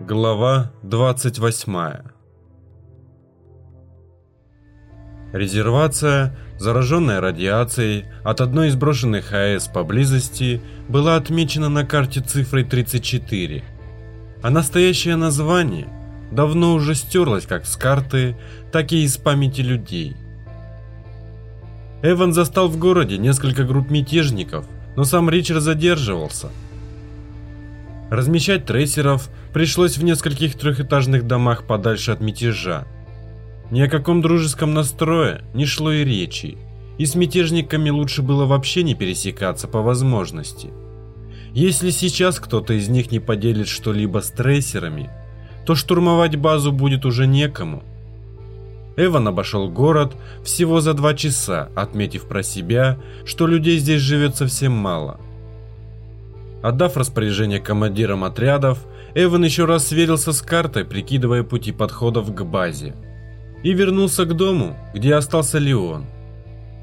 Глава 28 Резервация, зараженная радиацией от одной из брошенных АЭС поблизости, была отмечена на карте цифрой 34, а настоящее название давно уже стерлось как с карты, так и из памяти людей. Эван застал в городе несколько групп мятежников, но сам Ричард задерживался. Размещать трейсеров пришлось в нескольких трехэтажных домах подальше от мятежа. Ни о каком дружеском настрое не шло и речи, и с мятежниками лучше было вообще не пересекаться по возможности. Если сейчас кто-то из них не поделит что-либо с трейсерами, то штурмовать базу будет уже некому. Эван обошел город всего за два часа, отметив про себя, что людей здесь живет совсем мало. Отдав распоряжение командирам отрядов, Эван еще раз сверился с картой, прикидывая пути подходов к базе. И вернулся к дому, где остался Леон.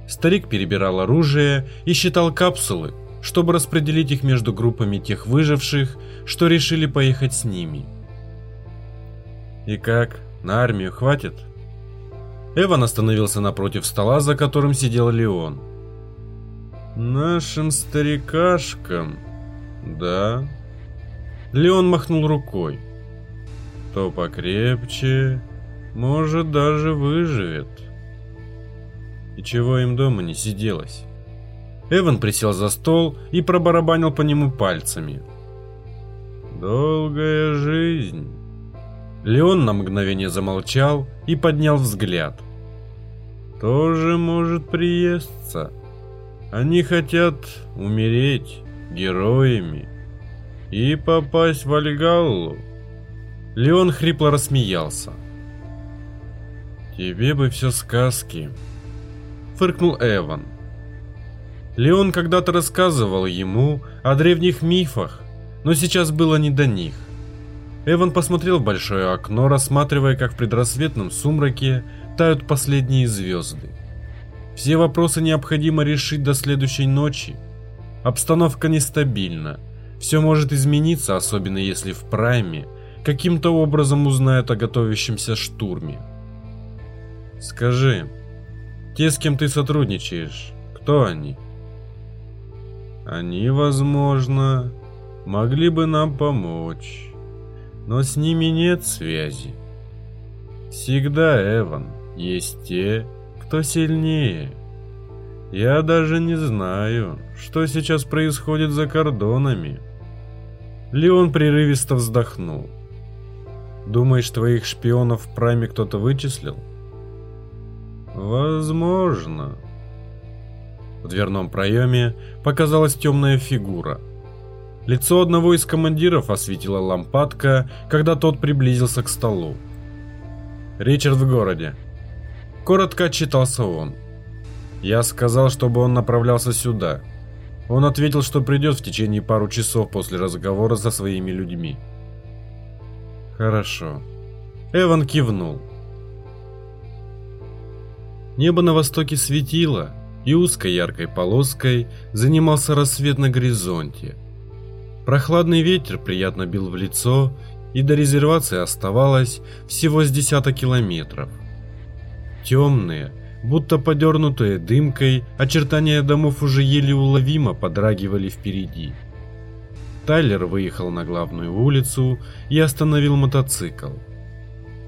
Старик перебирал оружие и считал капсулы, чтобы распределить их между группами тех выживших, что решили поехать с ними. «И как, на армию хватит?» Эван остановился напротив стола, за которым сидел Леон. «Нашим старикашкам, да?» Леон махнул рукой. «То покрепче, может, даже выживет». И чего им дома не сиделось? Эван присел за стол и пробарабанил по нему пальцами. «Долгая жизнь». Леон на мгновение замолчал и поднял взгляд тоже может приесться. Они хотят умереть героями и попасть в Альгаллу. Леон хрипло рассмеялся. «Тебе бы все сказки», — фыркнул Эван. Леон когда-то рассказывал ему о древних мифах, но сейчас было не до них. Эван посмотрел в большое окно, рассматривая, как в предрассветном сумраке тают последние звезды. Все вопросы необходимо решить до следующей ночи. Обстановка нестабильна. Все может измениться, особенно если в Прайме каким-то образом узнают о готовящемся штурме. Скажи, те, с кем ты сотрудничаешь, кто они? Они, возможно, могли бы нам помочь, но с ними нет связи. Всегда, Эван, есть те, кто сильнее. Я даже не знаю, что сейчас происходит за кордонами. Леон прерывисто вздохнул. Думаешь, твоих шпионов в прайме кто-то вычислил? Возможно. В дверном проеме показалась темная фигура. Лицо одного из командиров осветила лампадка, когда тот приблизился к столу. Ричард в городе. Коротко отчитался он. Я сказал, чтобы он направлялся сюда. Он ответил, что придет в течение пару часов после разговора со своими людьми. Хорошо. Эван кивнул. Небо на востоке светило, и узкой яркой полоской занимался рассвет на горизонте. Прохладный ветер приятно бил в лицо, и до резервации оставалось всего с десяток километров. Темные, будто подернутые дымкой, очертания домов уже еле уловимо подрагивали впереди. Тайлер выехал на главную улицу и остановил мотоцикл.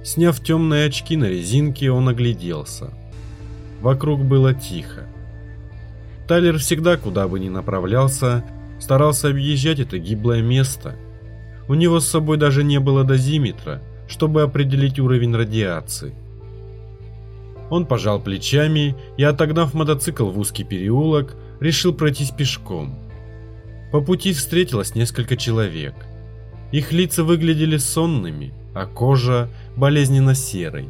Сняв темные очки на резинке, он огляделся. Вокруг было тихо. Тайлер всегда, куда бы ни направлялся, старался объезжать это гиблое место. У него с собой даже не было дозиметра, чтобы определить уровень радиации. Он пожал плечами и, отогнав мотоцикл в узкий переулок, решил пройтись пешком. По пути встретилось несколько человек. Их лица выглядели сонными, а кожа болезненно серой.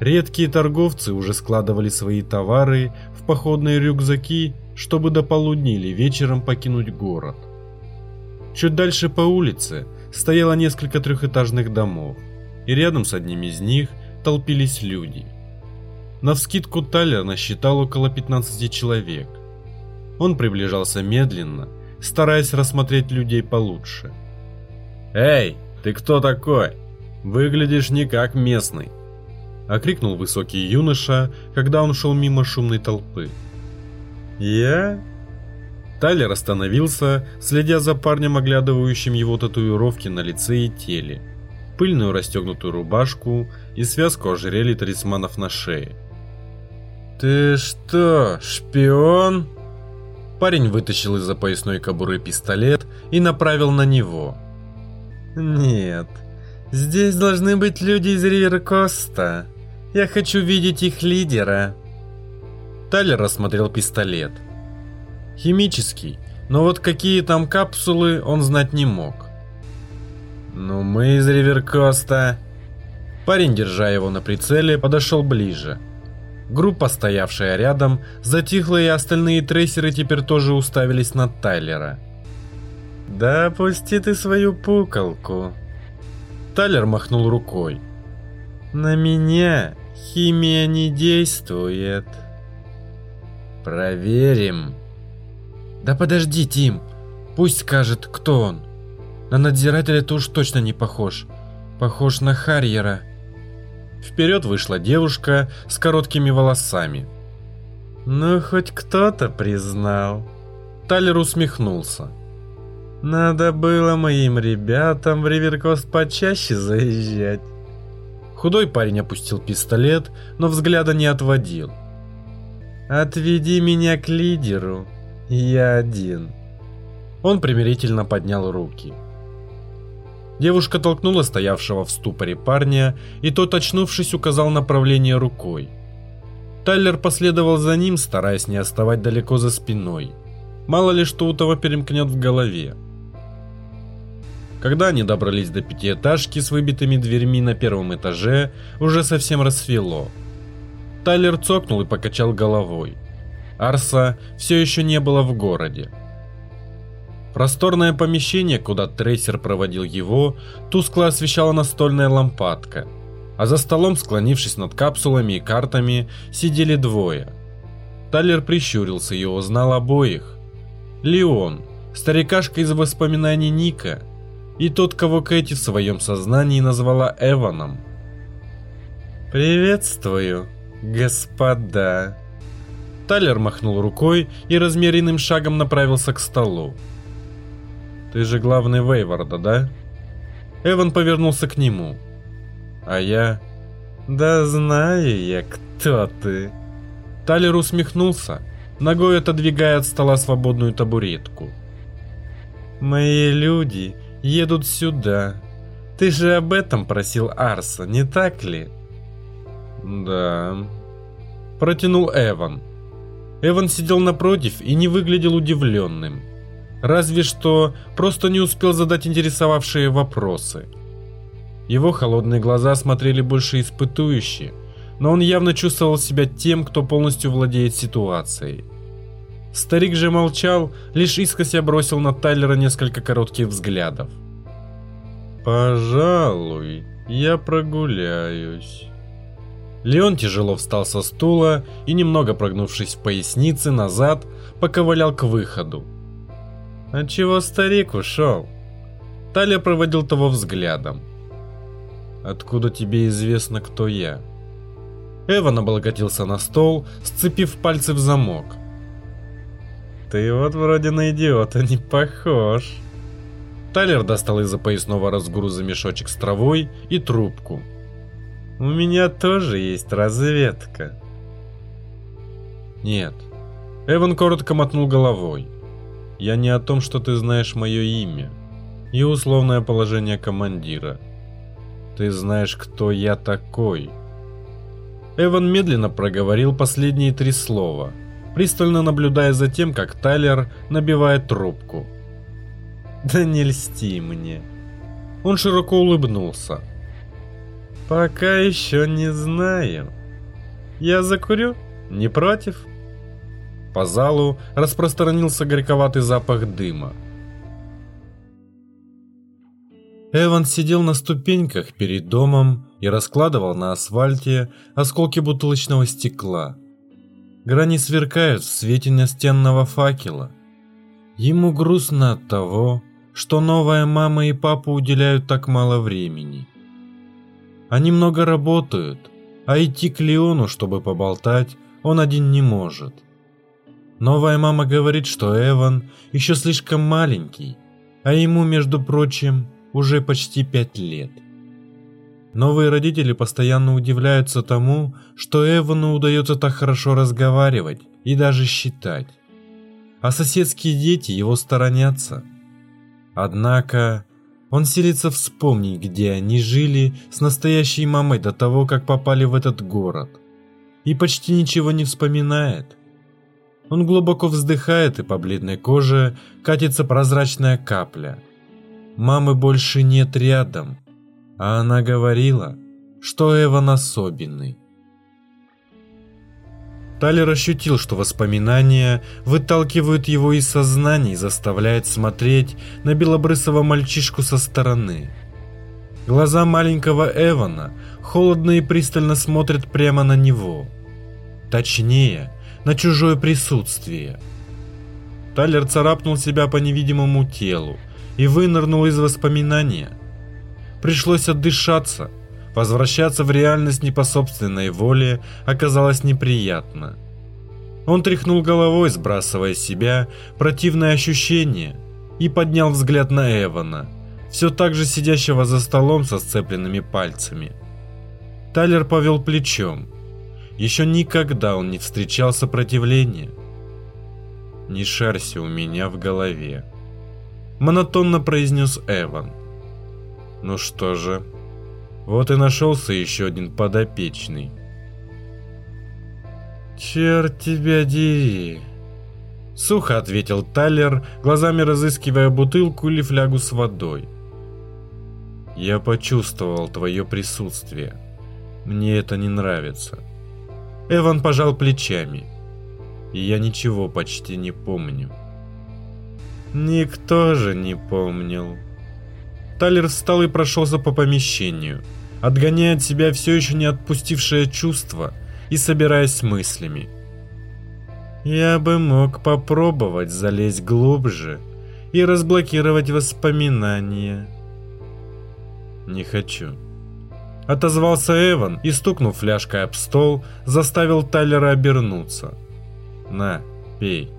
Редкие торговцы уже складывали свои товары в походные рюкзаки, чтобы до полудня или вечером покинуть город. Чуть дальше по улице стояло несколько трехэтажных домов, и рядом с одним из них толпились люди – Навскидку Тайлер насчитал около 15 человек. Он приближался медленно, стараясь рассмотреть людей получше. «Эй, ты кто такой? Выглядишь не как местный!» Окрикнул высокий юноша, когда он шел мимо шумной толпы. «Я?» Тайлер остановился, следя за парнем, оглядывающим его татуировки на лице и теле, пыльную расстегнутую рубашку и связку ожерелья талисманов на шее. «Ты что, шпион?» Парень вытащил из-за поясной кобуры пистолет и направил на него. «Нет, здесь должны быть люди из Риверкоста. Я хочу видеть их лидера». Тайлер рассмотрел пистолет. Химический, но вот какие там капсулы он знать не мог. «Ну мы из Риверкоста». Парень, держа его на прицеле, подошел ближе. Группа, стоявшая рядом, затихла и остальные трейсеры теперь тоже уставились на Тайлера. «Да опусти ты свою пукалку!» Тайлер махнул рукой. «На меня химия не действует!» «Проверим!» «Да подожди, Тим! Пусть скажет, кто он! На надзирателя ты уж точно не похож. Похож на Харьера!» Вперед вышла девушка с короткими волосами. «Ну, хоть кто-то признал». Талер усмехнулся. «Надо было моим ребятам в Риверкост почаще заезжать». Худой парень опустил пистолет, но взгляда не отводил. «Отведи меня к лидеру. Я один». Он примирительно поднял руки. Девушка толкнула стоявшего в ступоре парня, и тот, очнувшись, указал направление рукой. Тайлер последовал за ним, стараясь не оставать далеко за спиной. Мало ли что у того перемкнет в голове. Когда они добрались до пятиэтажки с выбитыми дверьми на первом этаже, уже совсем рассвело. Тайлер цокнул и покачал головой. Арса все еще не было в городе. Просторное помещение, куда трейсер проводил его, тускло освещала настольная лампадка, а за столом, склонившись над капсулами и картами, сидели двое. Талер прищурился и узнал обоих. Леон, старикашка из воспоминаний Ника, и тот, кого Кэти в своем сознании назвала Эваном. «Приветствую, господа!» Талер махнул рукой и размеренным шагом направился к столу. Ты же главный Вейварда, да? Эван повернулся к нему. А я... Да знаю я, кто ты. Талер усмехнулся, ногой отодвигая от стола свободную табуретку. Мои люди едут сюда. Ты же об этом просил Арса, не так ли? Да. Протянул Эван. Эван сидел напротив и не выглядел удивленным. Разве что просто не успел задать интересовавшие вопросы. Его холодные глаза смотрели больше испытующе, но он явно чувствовал себя тем, кто полностью владеет ситуацией. Старик же молчал, лишь искося бросил на Тайлера несколько коротких взглядов. «Пожалуй, я прогуляюсь». Леон тяжело встал со стула и, немного прогнувшись в пояснице назад, поковылял к выходу. А чего старик ушел? Таля проводил того взглядом. Откуда тебе известно, кто я? Эван облокотился на стол, сцепив пальцы в замок. Ты вот вроде на идиота не похож. Тайлер достал из-за поясного разгруза мешочек с травой и трубку. У меня тоже есть разведка. Нет. Эван коротко мотнул головой. Я не о том, что ты знаешь мое имя и условное положение командира. Ты знаешь, кто я такой. Эван медленно проговорил последние три слова, пристально наблюдая за тем, как Тайлер набивает трубку. Да не льсти мне. Он широко улыбнулся. Пока еще не знаю. Я закурю? Не против? По залу распространился горьковатый запах дыма. Эван сидел на ступеньках перед домом и раскладывал на асфальте осколки бутылочного стекла. Грани сверкают в свете настенного факела. Ему грустно от того, что новая мама и папа уделяют так мало времени. Они много работают, а идти к Леону, чтобы поболтать, он один не может. Новая мама говорит, что Эван еще слишком маленький, а ему, между прочим, уже почти пять лет. Новые родители постоянно удивляются тому, что Эвану удается так хорошо разговаривать и даже считать. А соседские дети его сторонятся. Однако он силится вспомнить, где они жили с настоящей мамой до того, как попали в этот город. И почти ничего не вспоминает. Он глубоко вздыхает, и по бледной коже катится прозрачная капля. Мамы больше нет рядом, а она говорила, что Эван особенный. Талер ощутил, что воспоминания выталкивают его из сознания и заставляют смотреть на белобрысого мальчишку со стороны. Глаза маленького Эвана холодно и пристально смотрят прямо на него. Точнее, на чужое присутствие. Талер царапнул себя по невидимому телу и вынырнул из воспоминания. Пришлось отдышаться. Возвращаться в реальность не по собственной воле оказалось неприятно. Он тряхнул головой, сбрасывая с себя противное ощущение, и поднял взгляд на Эвана, все так же сидящего за столом со сцепленными пальцами. Тайлер повел плечом, еще никогда он не встречал сопротивления. «Не шарься у меня в голове», — монотонно произнес Эван. «Ну что же, вот и нашелся еще один подопечный». «Черт тебя дери!» Сухо ответил Талер, глазами разыскивая бутылку или флягу с водой. «Я почувствовал твое присутствие. Мне это не нравится». Эван пожал плечами. Я ничего почти не помню. Никто же не помнил. Талер встал и прошелся по помещению, отгоняя от себя все еще не отпустившее чувство и собираясь мыслями. Я бы мог попробовать залезть глубже и разблокировать воспоминания. Не хочу. Отозвался Эван и, стукнув фляжкой об стол, заставил Тайлера обернуться. «На, пей».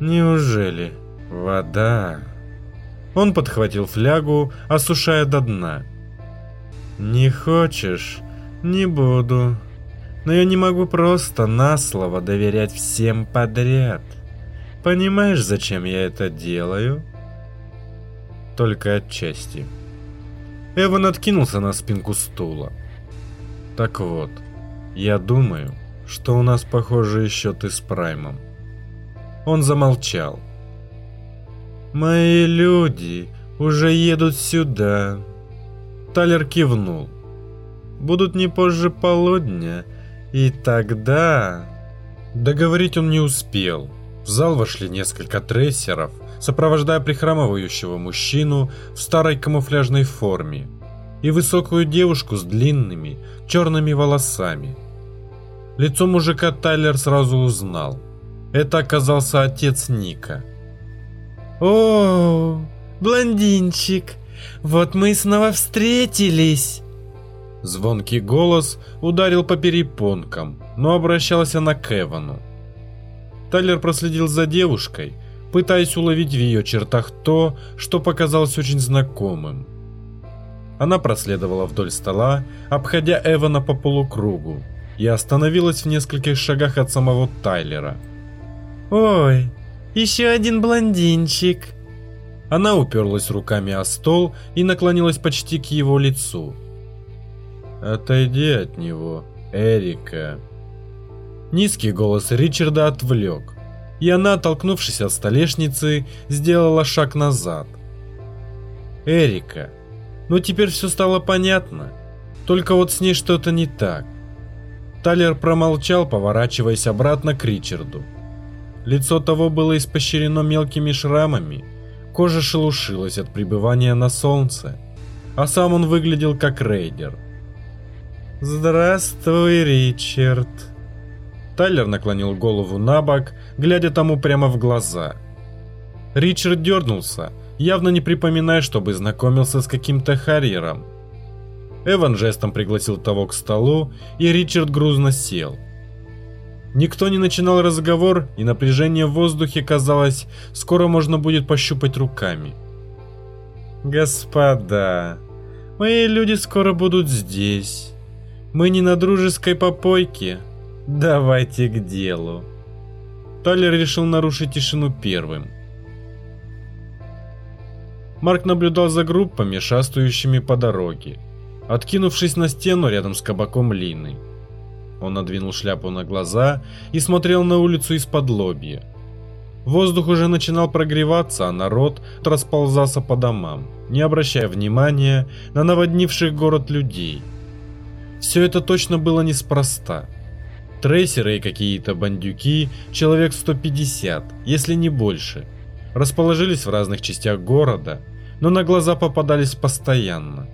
«Неужели? Вода?» Он подхватил флягу, осушая до дна. «Не хочешь? Не буду. Но я не могу просто на слово доверять всем подряд. Понимаешь, зачем я это делаю?» «Только отчасти». Эван откинулся на спинку стула. Так вот, я думаю, что у нас похожие счеты с Праймом. Он замолчал. «Мои люди уже едут сюда». Талер кивнул. «Будут не позже полудня, и тогда...» Договорить он не успел. В зал вошли несколько трессеров, сопровождая прихрамывающего мужчину в старой камуфляжной форме и высокую девушку с длинными черными волосами. Лицо мужика Тайлер сразу узнал. Это оказался отец Ника. «О, блондинчик, вот мы снова встретились!» Звонкий голос ударил по перепонкам, но обращалась она к Эвану. Тайлер проследил за девушкой, пытаясь уловить в ее чертах то, что показалось очень знакомым. Она проследовала вдоль стола, обходя Эвана по полукругу, и остановилась в нескольких шагах от самого Тайлера. «Ой, еще один блондинчик!» Она уперлась руками о стол и наклонилась почти к его лицу. «Отойди от него, Эрика!» Низкий голос Ричарда отвлек, и она, оттолкнувшись от столешницы, сделала шаг назад. Эрика. Ну, теперь все стало понятно. Только вот с ней что-то не так. Талер промолчал, поворачиваясь обратно к Ричарду. Лицо того было испощрено мелкими шрамами, кожа шелушилась от пребывания на солнце, а сам он выглядел как рейдер. «Здравствуй, Ричард!» Тайлер наклонил голову на бок, глядя тому прямо в глаза. Ричард дернулся, явно не припоминая, чтобы знакомился с каким-то Харьером. Эван жестом пригласил того к столу, и Ричард грузно сел. Никто не начинал разговор, и напряжение в воздухе, казалось, скоро можно будет пощупать руками. «Господа, мои люди скоро будут здесь. Мы не на дружеской попойке. Давайте к делу». Талер решил нарушить тишину первым. Марк наблюдал за группами, шастающими по дороге, откинувшись на стену рядом с кабаком Лины. Он надвинул шляпу на глаза и смотрел на улицу из-под лобья. Воздух уже начинал прогреваться, а народ расползался по домам, не обращая внимания на наводнивших город людей. Все это точно было неспроста. Трейсеры и какие-то бандюки, человек 150, если не больше, расположились в разных частях города, но на глаза попадались постоянно.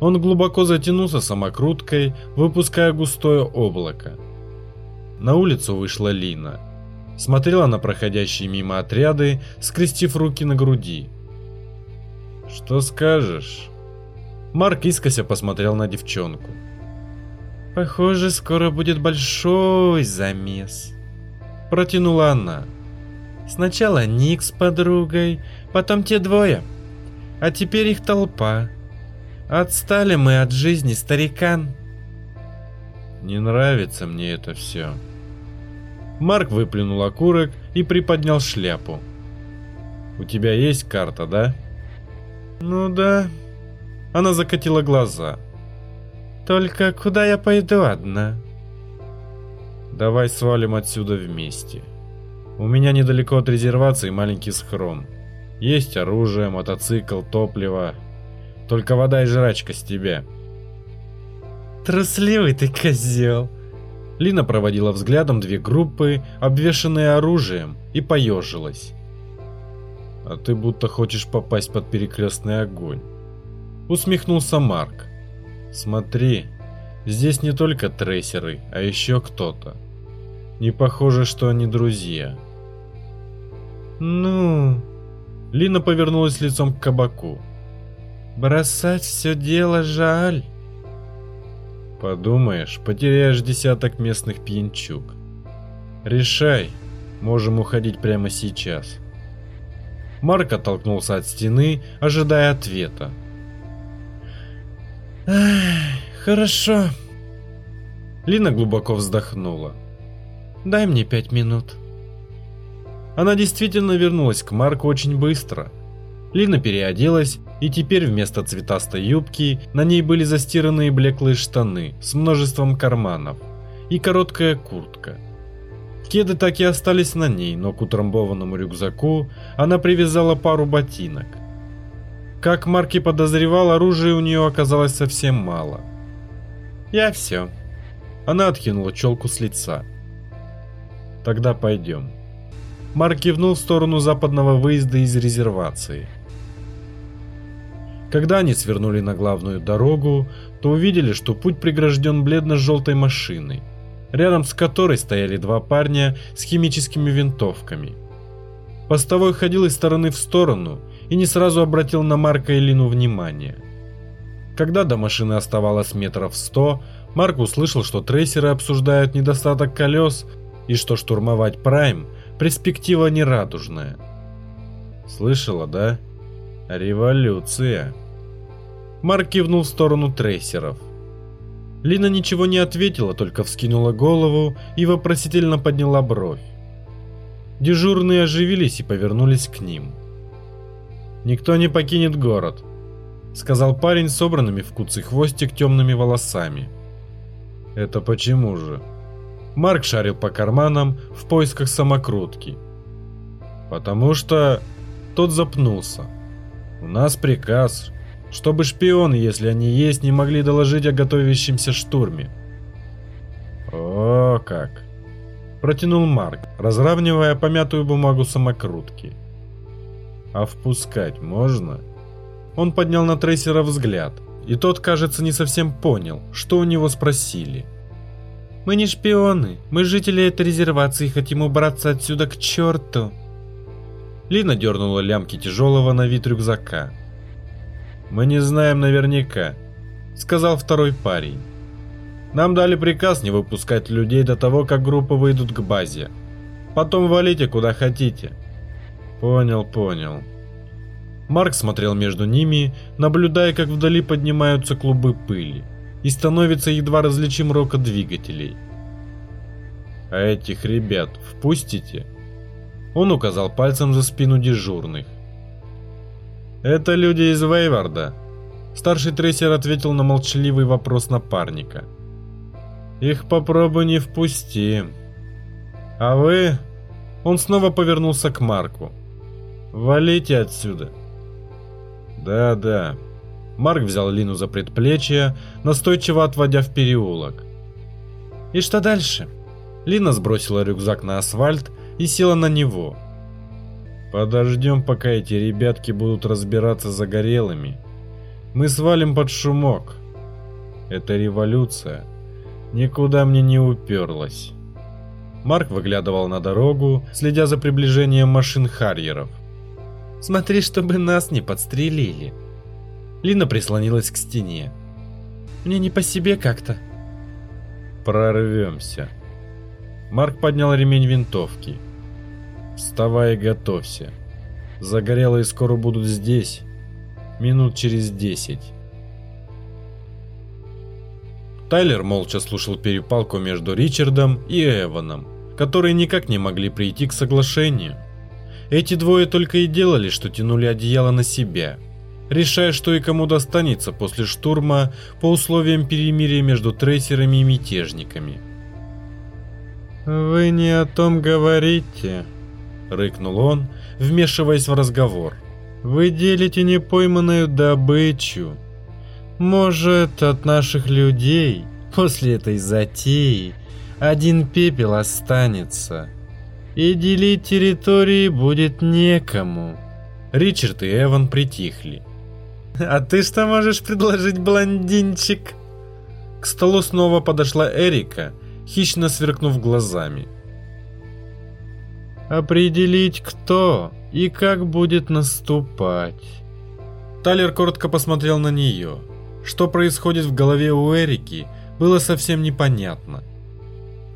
Он глубоко затянулся самокруткой, выпуская густое облако. На улицу вышла Лина. Смотрела на проходящие мимо отряды, скрестив руки на груди. «Что скажешь?» Марк искося посмотрел на девчонку. Похоже, скоро будет большой замес. Протянула она. Сначала Ник с подругой, потом те двое. А теперь их толпа. Отстали мы от жизни, старикан. Не нравится мне это все. Марк выплюнул окурок и приподнял шляпу. У тебя есть карта, да? Ну да. Она закатила глаза. Только куда я пойду одна? Давай свалим отсюда вместе. У меня недалеко от резервации маленький схрон. Есть оружие, мотоцикл, топливо. Только вода и жрачка с тебя. Трусливый ты козел. Лина проводила взглядом две группы, обвешанные оружием, и поежилась. А ты будто хочешь попасть под перекрестный огонь. Усмехнулся Марк. Смотри, здесь не только трейсеры, а еще кто-то. Не похоже, что они друзья. Ну... Лина повернулась лицом к кабаку. Бросать все дело жаль. Подумаешь, потеряешь десяток местных пьянчук. Решай, можем уходить прямо сейчас. Марк оттолкнулся от стены, ожидая ответа. Хорошо. Лина глубоко вздохнула. Дай мне пять минут. Она действительно вернулась к Марку очень быстро. Лина переоделась, и теперь вместо цветастой юбки на ней были застиранные блеклые штаны с множеством карманов и короткая куртка. Кеды так и остались на ней, но к утрамбованному рюкзаку она привязала пару ботинок. Как Марки подозревал, оружия у нее оказалось совсем мало. «Я все». Она откинула челку с лица. «Тогда пойдем». Марк кивнул в сторону западного выезда из резервации. Когда они свернули на главную дорогу, то увидели, что путь прегражден бледно-желтой машиной, рядом с которой стояли два парня с химическими винтовками. Постовой ходил из стороны в сторону и не сразу обратил на Марка и Лину внимание. Когда до машины оставалось метров сто, Марк услышал, что трейсеры обсуждают недостаток колес и что штурмовать Прайм – перспектива нерадужная. Слышала, да? Революция. Марк кивнул в сторону трейсеров. Лина ничего не ответила, только вскинула голову и вопросительно подняла бровь. Дежурные оживились и повернулись к ним. «Никто не покинет город», — сказал парень собранными в куцый хвостик темными волосами. «Это почему же?» Марк шарил по карманам в поисках самокрутки. «Потому что...» Тот запнулся. «У нас приказ, чтобы шпионы, если они есть, не могли доложить о готовящемся штурме». «О, как!» Протянул Марк, разравнивая помятую бумагу самокрутки. А впускать можно? Он поднял на трейсера взгляд, и тот, кажется, не совсем понял, что у него спросили. «Мы не шпионы, мы жители этой резервации хотим убраться отсюда к черту». Лина дернула лямки тяжелого на вид рюкзака. «Мы не знаем наверняка», — сказал второй парень. «Нам дали приказ не выпускать людей до того, как группы выйдут к базе. Потом валите куда хотите». «Понял, понял». Марк смотрел между ними, наблюдая, как вдали поднимаются клубы пыли, и становится едва различим рокот двигателей. «А этих ребят впустите?» Он указал пальцем за спину дежурных. «Это люди из Вейварда», – старший трейсер ответил на молчаливый вопрос напарника. «Их попробуй не впусти. А вы...» Он снова повернулся к Марку. «Валите отсюда!» «Да-да». Марк взял Лину за предплечье, настойчиво отводя в переулок. «И что дальше?» Лина сбросила рюкзак на асфальт и села на него. «Подождем, пока эти ребятки будут разбираться загорелыми. Мы свалим под шумок. Это революция. Никуда мне не уперлась». Марк выглядывал на дорогу, следя за приближением машин Харьеров. Смотри, чтобы нас не подстрелили. Лина прислонилась к стене. Мне не по себе как-то. Прорвемся. Марк поднял ремень винтовки. Вставай и готовься. Загорелые скоро будут здесь. Минут через десять. Тайлер молча слушал перепалку между Ричардом и Эваном, которые никак не могли прийти к соглашению. Эти двое только и делали, что тянули одеяло на себя, решая, что и кому достанется после штурма по условиям перемирия между трейсерами и мятежниками. «Вы не о том говорите», — рыкнул он, вмешиваясь в разговор. «Вы делите непойманную добычу. Может, от наших людей после этой затеи один пепел останется» и делить территории будет некому. Ричард и Эван притихли. «А ты что можешь предложить, блондинчик?» К столу снова подошла Эрика, хищно сверкнув глазами. «Определить, кто и как будет наступать». Талер коротко посмотрел на нее. Что происходит в голове у Эрики, было совсем непонятно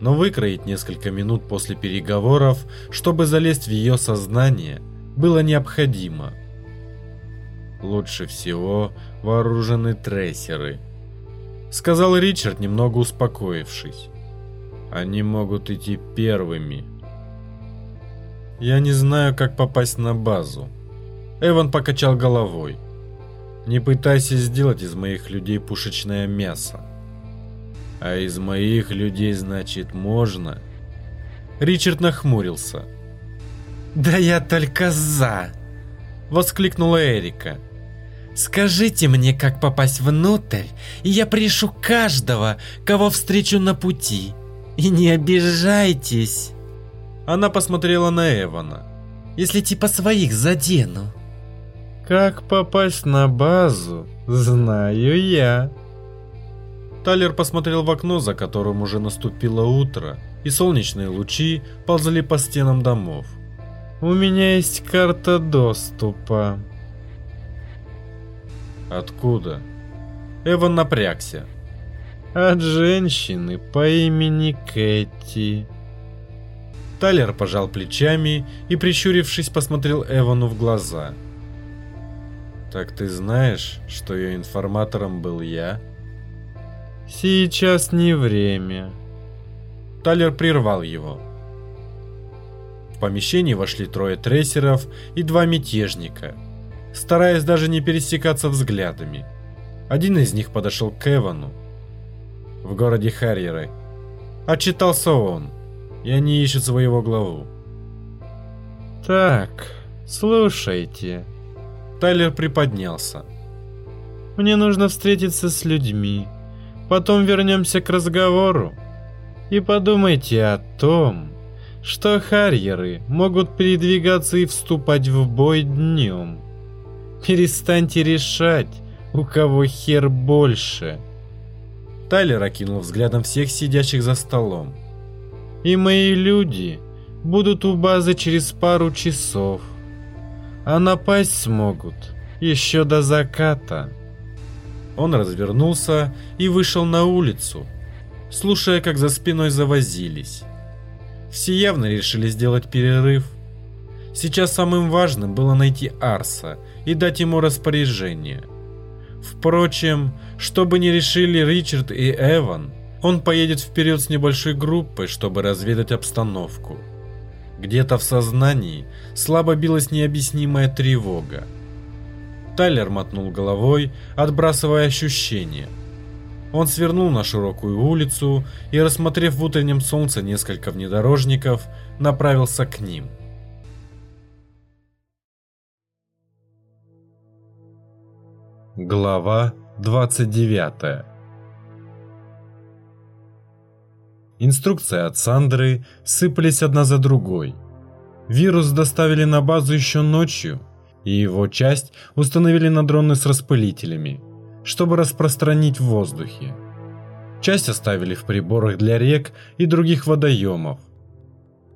но выкроить несколько минут после переговоров, чтобы залезть в ее сознание, было необходимо. «Лучше всего вооружены трейсеры», — сказал Ричард, немного успокоившись. «Они могут идти первыми». «Я не знаю, как попасть на базу». Эван покачал головой. «Не пытайся сделать из моих людей пушечное мясо. А из моих людей, значит, можно? Ричард нахмурился. «Да я только за!» Воскликнула Эрика. «Скажите мне, как попасть внутрь, и я пришу каждого, кого встречу на пути. И не обижайтесь!» Она посмотрела на Эвана. «Если типа своих задену». «Как попасть на базу, знаю я», Талер посмотрел в окно, за которым уже наступило утро, и солнечные лучи ползли по стенам домов. «У меня есть карта доступа». «Откуда?» Эван напрягся. «От женщины по имени Кэти». Талер пожал плечами и, прищурившись, посмотрел Эвану в глаза. «Так ты знаешь, что ее информатором был я?» Сейчас не время. Талер прервал его. В помещение вошли трое трейсеров и два мятежника, стараясь даже не пересекаться взглядами. Один из них подошел к Эвану. В городе Харьеры. Отчитался он, и они ищут своего главу. Так, слушайте. Тайлер приподнялся. Мне нужно встретиться с людьми. Потом вернемся к разговору. И подумайте о том, что харьеры могут передвигаться и вступать в бой днем. Перестаньте решать, у кого хер больше. Тайлер окинул взглядом всех сидящих за столом. И мои люди будут у базы через пару часов. а напасть смогут еще до заката. Он развернулся и вышел на улицу, слушая, как за спиной завозились. Все явно решили сделать перерыв. Сейчас самым важным было найти Арса и дать ему распоряжение. Впрочем, что бы ни решили Ричард и Эван, он поедет вперед с небольшой группой, чтобы разведать обстановку. Где-то в сознании слабо билась необъяснимая тревога. Тайлер мотнул головой, отбрасывая ощущения. Он свернул на широкую улицу и, рассмотрев в утреннем солнце несколько внедорожников, направился к ним. Глава 29 Инструкции от Сандры сыпались одна за другой. Вирус доставили на базу еще ночью, и его часть установили на дроны с распылителями, чтобы распространить в воздухе. Часть оставили в приборах для рек и других водоемов.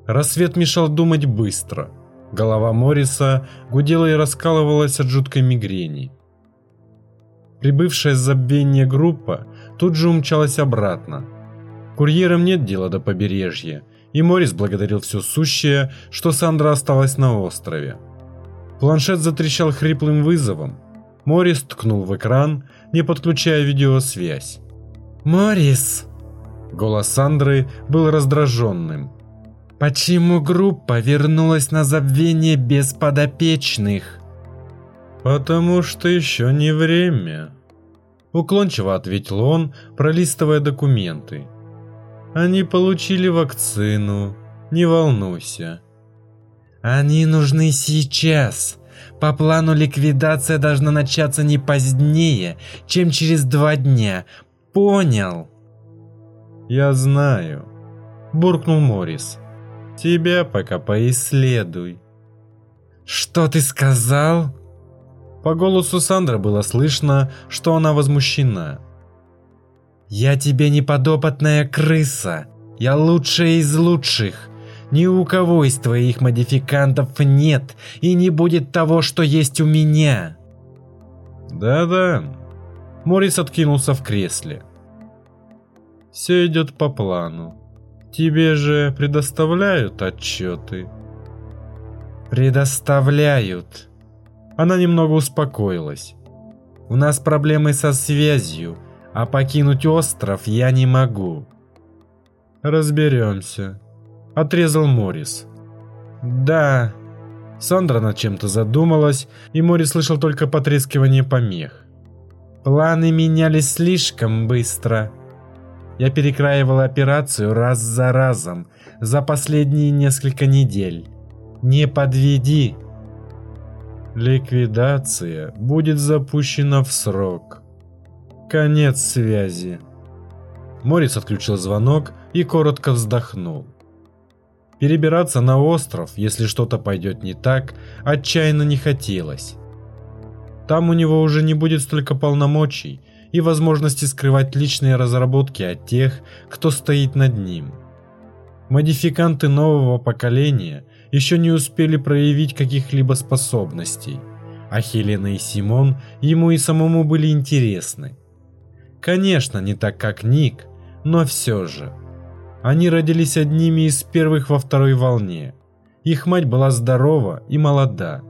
Рассвет мешал думать быстро. Голова Морриса гудела и раскалывалась от жуткой мигрени. Прибывшая с забвения группа тут же умчалась обратно, Курьерам нет дела до побережья, и Морис благодарил все сущее, что Сандра осталась на острове. Планшет затрещал хриплым вызовом. Морис ткнул в экран, не подключая видеосвязь. «Морис!» Голос Сандры был раздраженным. «Почему группа вернулась на забвение без подопечных?» «Потому что еще не время», — уклончиво ответил он, пролистывая документы. Они получили вакцину. Не волнуйся. Они нужны сейчас. По плану ликвидация должна начаться не позднее, чем через два дня. Понял? Я знаю. Буркнул Морис. Тебя пока поисследуй. Что ты сказал? По голосу Сандры было слышно, что она возмущена. «Я тебе не подопытная крыса. Я лучшая из лучших. Ни у кого из твоих модификантов нет и не будет того, что есть у меня». «Да-да». Морис откинулся в кресле. «Все идет по плану. Тебе же предоставляют отчеты?» «Предоставляют». Она немного успокоилась. «У нас проблемы со связью» а покинуть остров я не могу. Разберемся, отрезал Морис. Да. Сандра над чем-то задумалась, и Морис слышал только потрескивание помех. Планы менялись слишком быстро. Я перекраивал операцию раз за разом за последние несколько недель. Не подведи. Ликвидация будет запущена в срок. Конец связи. Морис отключил звонок и коротко вздохнул. Перебираться на остров, если что-то пойдет не так, отчаянно не хотелось. Там у него уже не будет столько полномочий и возможности скрывать личные разработки от тех, кто стоит над ним. Модификанты нового поколения еще не успели проявить каких-либо способностей, а Хелена и Симон ему и самому были интересны. Конечно, не так как Ник, но все же. Они родились одними из первых во второй волне. Их мать была здорова и молода.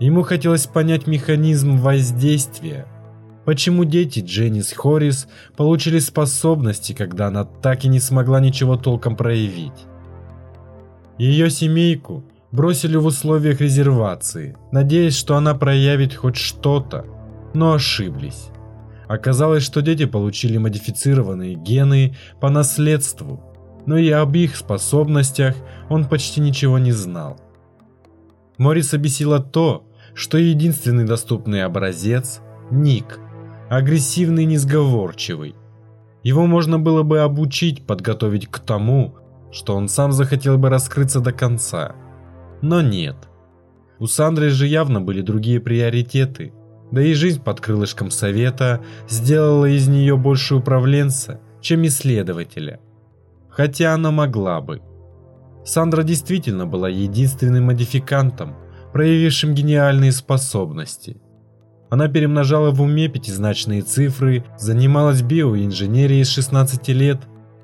Ему хотелось понять механизм воздействия. Почему дети Дженнис Хоррис получили способности, когда она так и не смогла ничего толком проявить? Ее семейку бросили в условиях резервации, надеясь, что она проявит хоть что-то, но ошиблись. Оказалось, что дети получили модифицированные гены по наследству, но и об их способностях он почти ничего не знал. Морис обесило то, что единственный доступный образец – Ник, агрессивный и несговорчивый. Его можно было бы обучить, подготовить к тому, что он сам захотел бы раскрыться до конца. Но нет. У Сандры же явно были другие приоритеты – да и жизнь под крылышком совета сделала из нее больше управленца, чем исследователя. Хотя она могла бы. Сандра действительно была единственным модификантом, проявившим гениальные способности. Она перемножала в уме пятизначные цифры, занималась биоинженерией с 16 лет.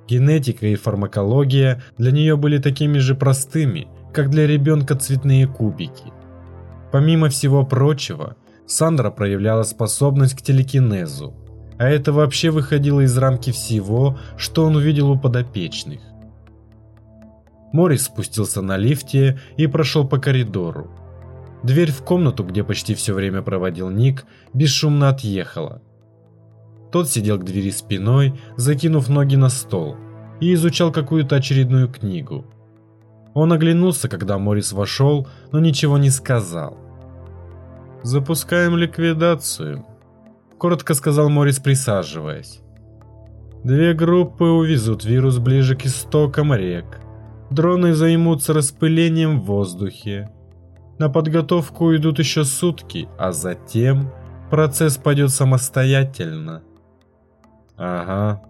Генетика и фармакология для нее были такими же простыми, как для ребенка цветные кубики. Помимо всего прочего, Сандра проявляла способность к телекинезу, а это вообще выходило из рамки всего, что он увидел у подопечных. Морис спустился на лифте и прошел по коридору. Дверь в комнату, где почти все время проводил Ник, бесшумно отъехала. Тот сидел к двери спиной, закинув ноги на стол, и изучал какую-то очередную книгу. Он оглянулся, когда Морис вошел, но ничего не сказал. «Запускаем ликвидацию», – коротко сказал Морис, присаживаясь. «Две группы увезут вирус ближе к истокам рек. Дроны займутся распылением в воздухе. На подготовку идут еще сутки, а затем процесс пойдет самостоятельно. Ага.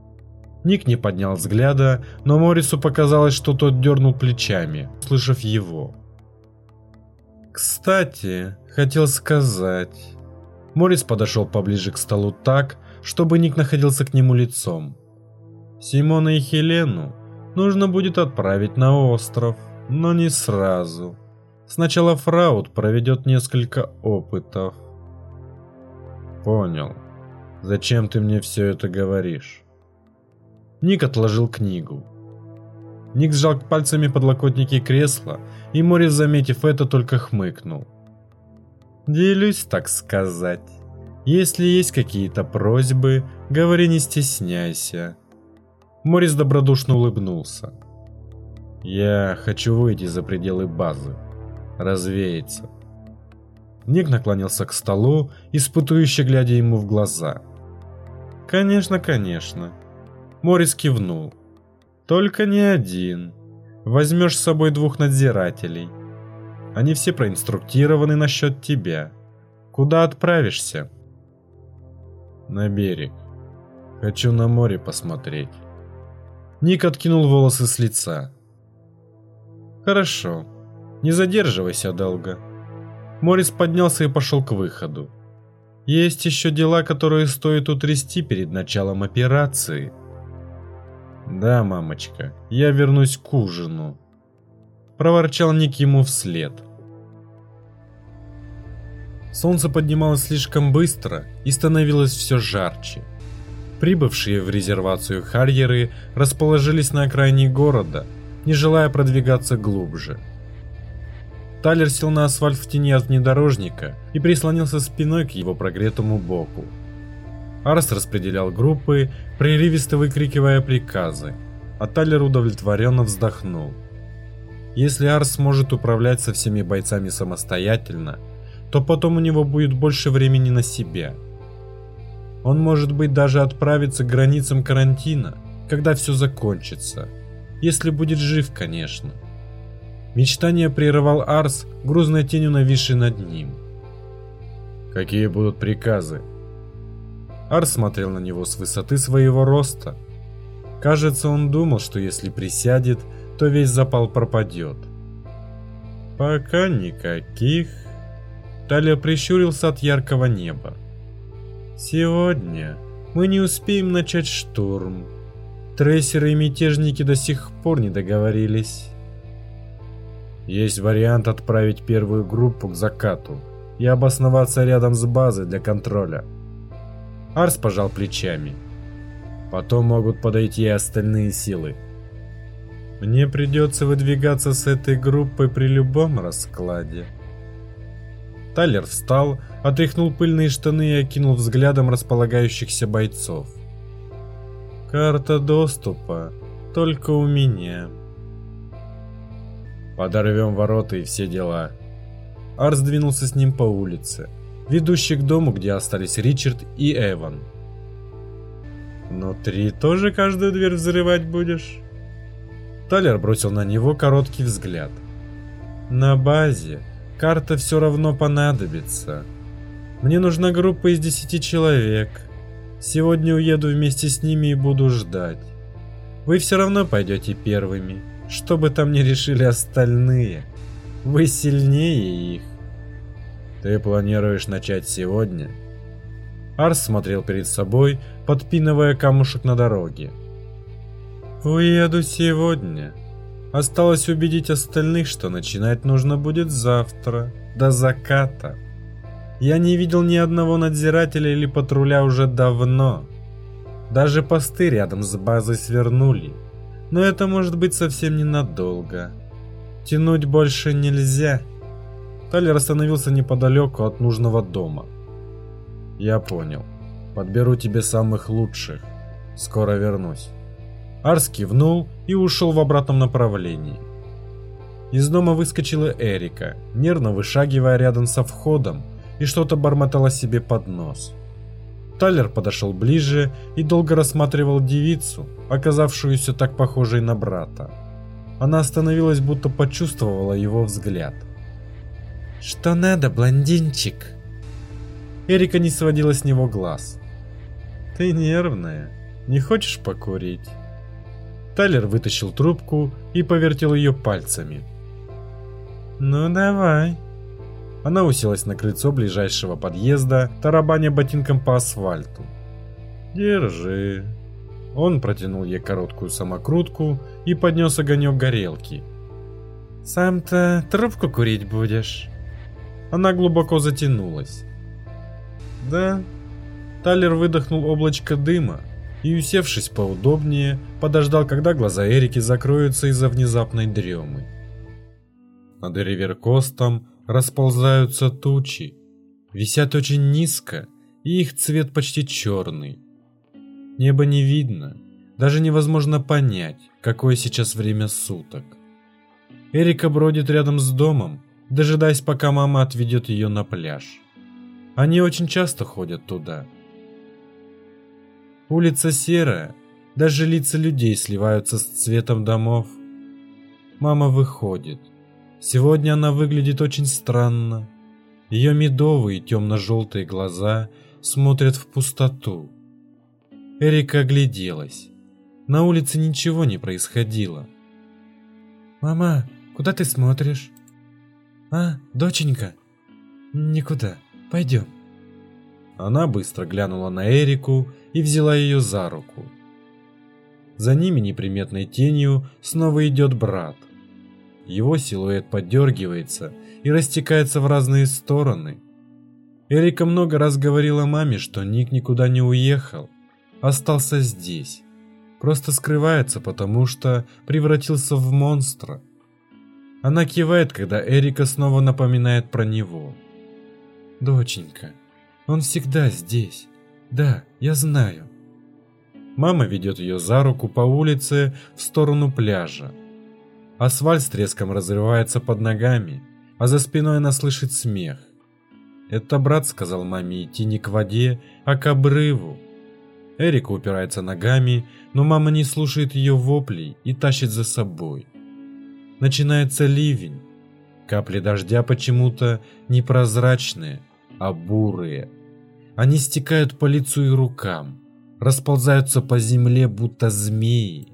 Ник не поднял взгляда, но Морису показалось, что тот дернул плечами, услышав его. Кстати, хотел сказать. Морис подошел поближе к столу так, чтобы Ник находился к нему лицом. Симона и Хелену нужно будет отправить на остров, но не сразу. Сначала Фрауд проведет несколько опытов. Понял. Зачем ты мне все это говоришь? Ник отложил книгу. Ник сжал пальцами подлокотники кресла, и Морис, заметив это, только хмыкнул. Делюсь, так сказать. Если есть какие-то просьбы, говори не стесняйся. Морис добродушно улыбнулся. Я хочу выйти за пределы базы развеется. Ник наклонился к столу, испытующе глядя ему в глаза. «Конечно, конечно». Морис кивнул. «Только не один. Возьмешь с собой двух надзирателей. Они все проинструктированы насчет тебя. Куда отправишься?» «На берег. Хочу на море посмотреть». Ник откинул волосы с лица. «Хорошо. Не задерживайся долго. Морис поднялся и пошел к выходу. Есть еще дела, которые стоит утрясти перед началом операции. Да, мамочка, я вернусь к ужину. Проворчал Ник ему вслед. Солнце поднималось слишком быстро и становилось все жарче. Прибывшие в резервацию Харьеры расположились на окраине города, не желая продвигаться глубже. Талер сел на асфальт в тени от внедорожника и прислонился спиной к его прогретому боку. Арс распределял группы, прерывисто выкрикивая приказы, а Талер удовлетворенно вздохнул. Если Арс сможет управлять со всеми бойцами самостоятельно, то потом у него будет больше времени на себя. Он может быть даже отправиться к границам карантина, когда все закончится. Если будет жив, конечно. Мечтание прерывал Арс, грузной тенью нависшей над ним. «Какие будут приказы?» Арс смотрел на него с высоты своего роста. Кажется, он думал, что если присядет, то весь запал пропадет. «Пока никаких...» Талия прищурился от яркого неба. «Сегодня мы не успеем начать штурм. Трейсеры и мятежники до сих пор не договорились». Есть вариант отправить первую группу к закату и обосноваться рядом с базой для контроля. Арс пожал плечами. Потом могут подойти и остальные силы. Мне придется выдвигаться с этой группой при любом раскладе. Тайлер встал, отряхнул пыльные штаны и окинул взглядом располагающихся бойцов. Карта доступа только у меня. Подорвем ворота и все дела. Арс двинулся с ним по улице, ведущей к дому, где остались Ричард и Эван. «Внутри тоже каждую дверь взрывать будешь?» Талер бросил на него короткий взгляд. «На базе карта все равно понадобится. Мне нужна группа из десяти человек. Сегодня уеду вместе с ними и буду ждать. Вы все равно пойдете первыми. Что бы там ни решили остальные, вы сильнее их. Ты планируешь начать сегодня? Арс смотрел перед собой, подпинывая камушек на дороге. Уеду сегодня. Осталось убедить остальных, что начинать нужно будет завтра, до заката. Я не видел ни одного надзирателя или патруля уже давно. Даже посты рядом с базой свернули. Но это может быть совсем ненадолго. Тянуть больше нельзя. Талер остановился неподалеку от нужного дома. Я понял. Подберу тебе самых лучших. Скоро вернусь. Арс кивнул и ушел в обратном направлении. Из дома выскочила Эрика, нервно вышагивая рядом со входом, и что-то бормотала себе под нос. Талер подошел ближе и долго рассматривал девицу, оказавшуюся так похожей на брата. Она остановилась, будто почувствовала его взгляд. «Что надо, блондинчик?» Эрика не сводила с него глаз. «Ты нервная. Не хочешь покурить?» Тайлер вытащил трубку и повертел ее пальцами. «Ну давай». Она уселась на крыльцо ближайшего подъезда, тарабаня ботинком по асфальту. «Держи». Он протянул ей короткую самокрутку и поднес огонек горелки. «Сам-то трубку курить будешь?» Она глубоко затянулась. «Да». Талер выдохнул облачко дыма и, усевшись поудобнее, подождал, когда глаза Эрики закроются из-за внезапной дремы. Над Риверкостом расползаются тучи, висят очень низко, и их цвет почти черный. Небо не видно, даже невозможно понять, какое сейчас время суток. Эрика бродит рядом с домом, дожидаясь, пока мама отведет ее на пляж. Они очень часто ходят туда – Улица серая, даже лица людей сливаются с цветом домов. Мама выходит. Сегодня она выглядит очень странно. Ее медовые темно-желтые глаза смотрят в пустоту. Эрика огляделась. На улице ничего не происходило. «Мама, куда ты смотришь?» «А, доченька?» «Никуда. Пойдем». Она быстро глянула на Эрику и взяла ее за руку. За ними неприметной тенью снова идет брат. Его силуэт подергивается и растекается в разные стороны. Эрика много раз говорила маме, что Ник никуда не уехал, остался здесь. Просто скрывается, потому что превратился в монстра. Она кивает, когда Эрика снова напоминает про него. «Доченька, он всегда здесь. Да, я знаю. Мама ведет ее за руку по улице в сторону пляжа. Асфальт с треском разрывается под ногами, а за спиной она слышит смех. Это брат сказал маме идти не к воде, а к обрыву. Эрика упирается ногами, но мама не слушает ее воплей и тащит за собой. Начинается ливень. Капли дождя почему-то непрозрачные, а бурые. Они стекают по лицу и рукам, расползаются по земле, будто змеи.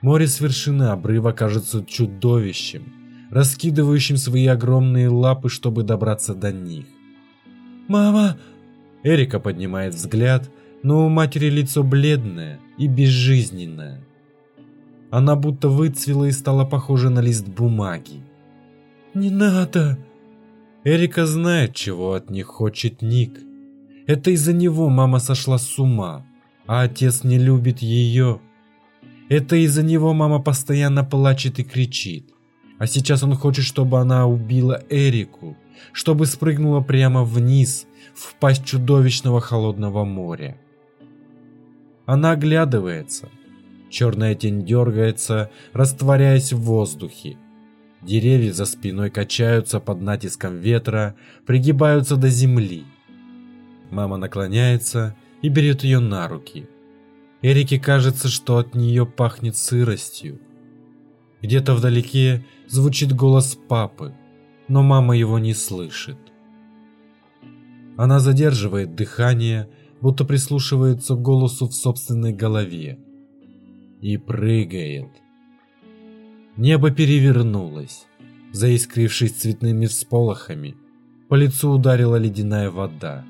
Море с вершины обрыва кажется чудовищем, раскидывающим свои огромные лапы, чтобы добраться до них. «Мама!» Эрика поднимает взгляд, но у матери лицо бледное и безжизненное. Она будто выцвела и стала похожа на лист бумаги. «Не надо!» Эрика знает, чего от них хочет Ник. Это из-за него мама сошла с ума, а отец не любит ее. Это из-за него мама постоянно плачет и кричит. А сейчас он хочет, чтобы она убила Эрику, чтобы спрыгнула прямо вниз, в пасть чудовищного холодного моря. Она оглядывается. Черная тень дергается, растворяясь в воздухе. Деревья за спиной качаются под натиском ветра, пригибаются до земли. Мама наклоняется и берет ее на руки. Эрике кажется, что от нее пахнет сыростью. Где-то вдалеке звучит голос папы, но мама его не слышит. Она задерживает дыхание, будто прислушивается к голосу в собственной голове. И прыгает. Небо перевернулось, заискрившись цветными всполохами. по лицу ударила ледяная вода.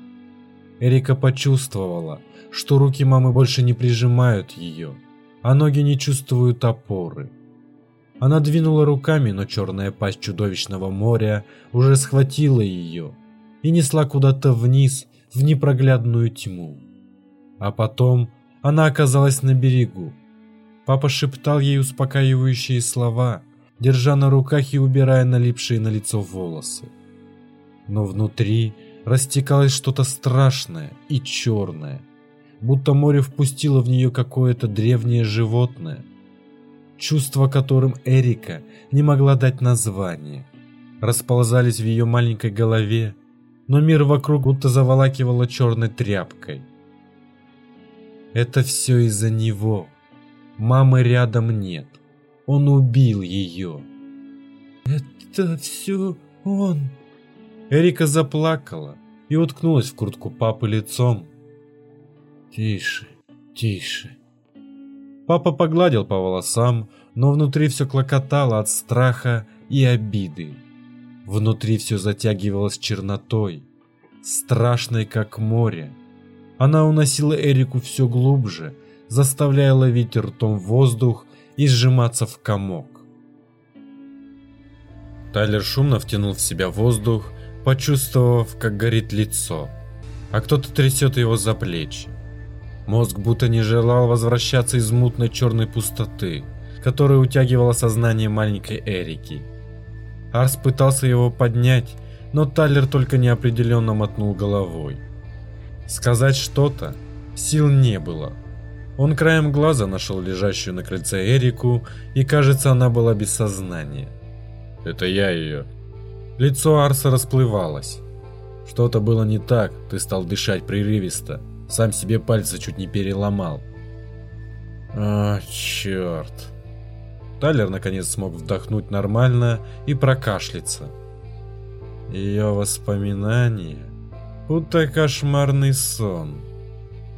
Эрика почувствовала, что руки мамы больше не прижимают ее, а ноги не чувствуют опоры. Она двинула руками, но черная пасть чудовищного моря уже схватила ее и несла куда-то вниз в непроглядную тьму. А потом она оказалась на берегу. Папа шептал ей успокаивающие слова, держа на руках и убирая налипшие на лицо волосы. Но внутри растекалось что-то страшное и черное, будто море впустило в нее какое-то древнее животное, чувства которым Эрика не могла дать название, расползались в ее маленькой голове, но мир вокруг будто заволакивало черной тряпкой. Это все из-за него. Мамы рядом нет. Он убил ее. Это все он. Эрика заплакала и уткнулась в куртку папы лицом. Тише, тише. Папа погладил по волосам, но внутри все клокотало от страха и обиды. Внутри все затягивалось чернотой, страшной как море. Она уносила Эрику все глубже, заставляя ловить ртом воздух и сжиматься в комок. Тайлер шумно втянул в себя воздух, почувствовав, как горит лицо, а кто-то трясет его за плечи. Мозг будто не желал возвращаться из мутной черной пустоты, которая утягивала сознание маленькой Эрики. Арс пытался его поднять, но Тайлер только неопределенно мотнул головой. Сказать что-то сил не было. Он краем глаза нашел лежащую на крыльце Эрику, и кажется, она была без сознания. «Это я ее». Лицо Арса расплывалось. Что-то было не так, ты стал дышать прерывисто. Сам себе пальцы чуть не переломал. О, черт. Тайлер наконец смог вдохнуть нормально и прокашляться. Ее воспоминания, будто кошмарный сон,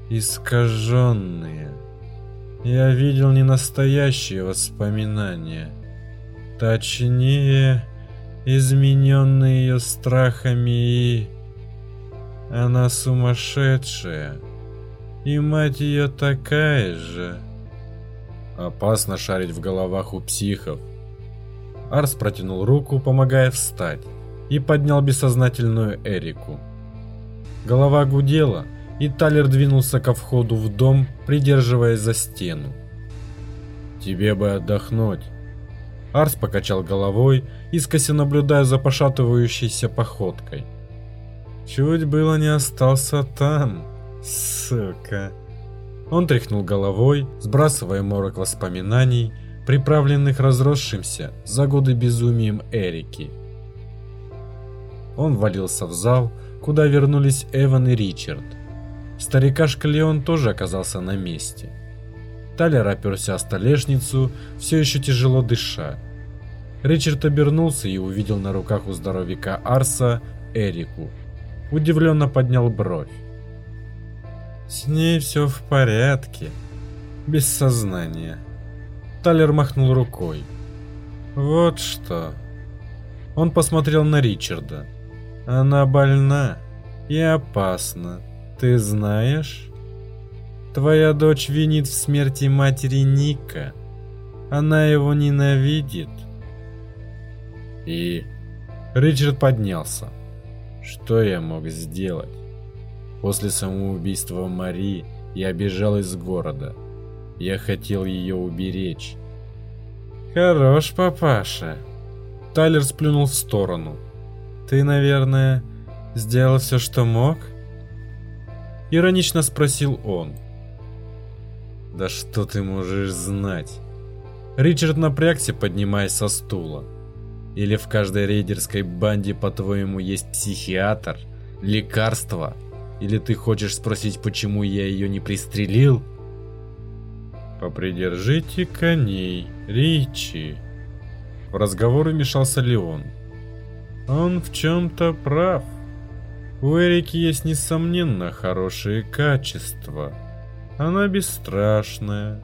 искаженные. Я видел не настоящие воспоминания, точнее, измененные ее страхами и... Она сумасшедшая. И мать ее такая же. Опасно шарить в головах у психов. Арс протянул руку, помогая встать, и поднял бессознательную Эрику. Голова гудела, и Талер двинулся ко входу в дом, придерживаясь за стену. «Тебе бы отдохнуть». Арс покачал головой, искося наблюдая за пошатывающейся походкой. Чуть было не остался там, сука. Он тряхнул головой, сбрасывая морок воспоминаний, приправленных разросшимся за годы безумием Эрики. Он валился в зал, куда вернулись Эван и Ричард. Старикашка Леон тоже оказался на месте. Талер оперся о столешницу, все еще тяжело дыша. Ричард обернулся и увидел на руках у здоровяка Арса Эрику, удивленно поднял бровь. С ней все в порядке. Без сознания. Талер махнул рукой. Вот что. Он посмотрел на Ричарда. Она больна и опасна. Ты знаешь? Твоя дочь винит в смерти матери Ника. Она его ненавидит. И Ричард поднялся. Что я мог сделать? После самоубийства Мари я бежал из города. Я хотел ее уберечь. Хорош, папаша. Тайлер сплюнул в сторону. Ты, наверное, сделал все, что мог? Иронично спросил он. Да что ты можешь знать? Ричард напрягся, поднимаясь со стула. Или в каждой рейдерской банде, по-твоему, есть психиатр, лекарство? Или ты хочешь спросить, почему я ее не пристрелил? Попридержите коней, Ричи. В разговор вмешался Леон. Он в чем-то прав. У Эрики есть, несомненно, хорошие качества. Она бесстрашная,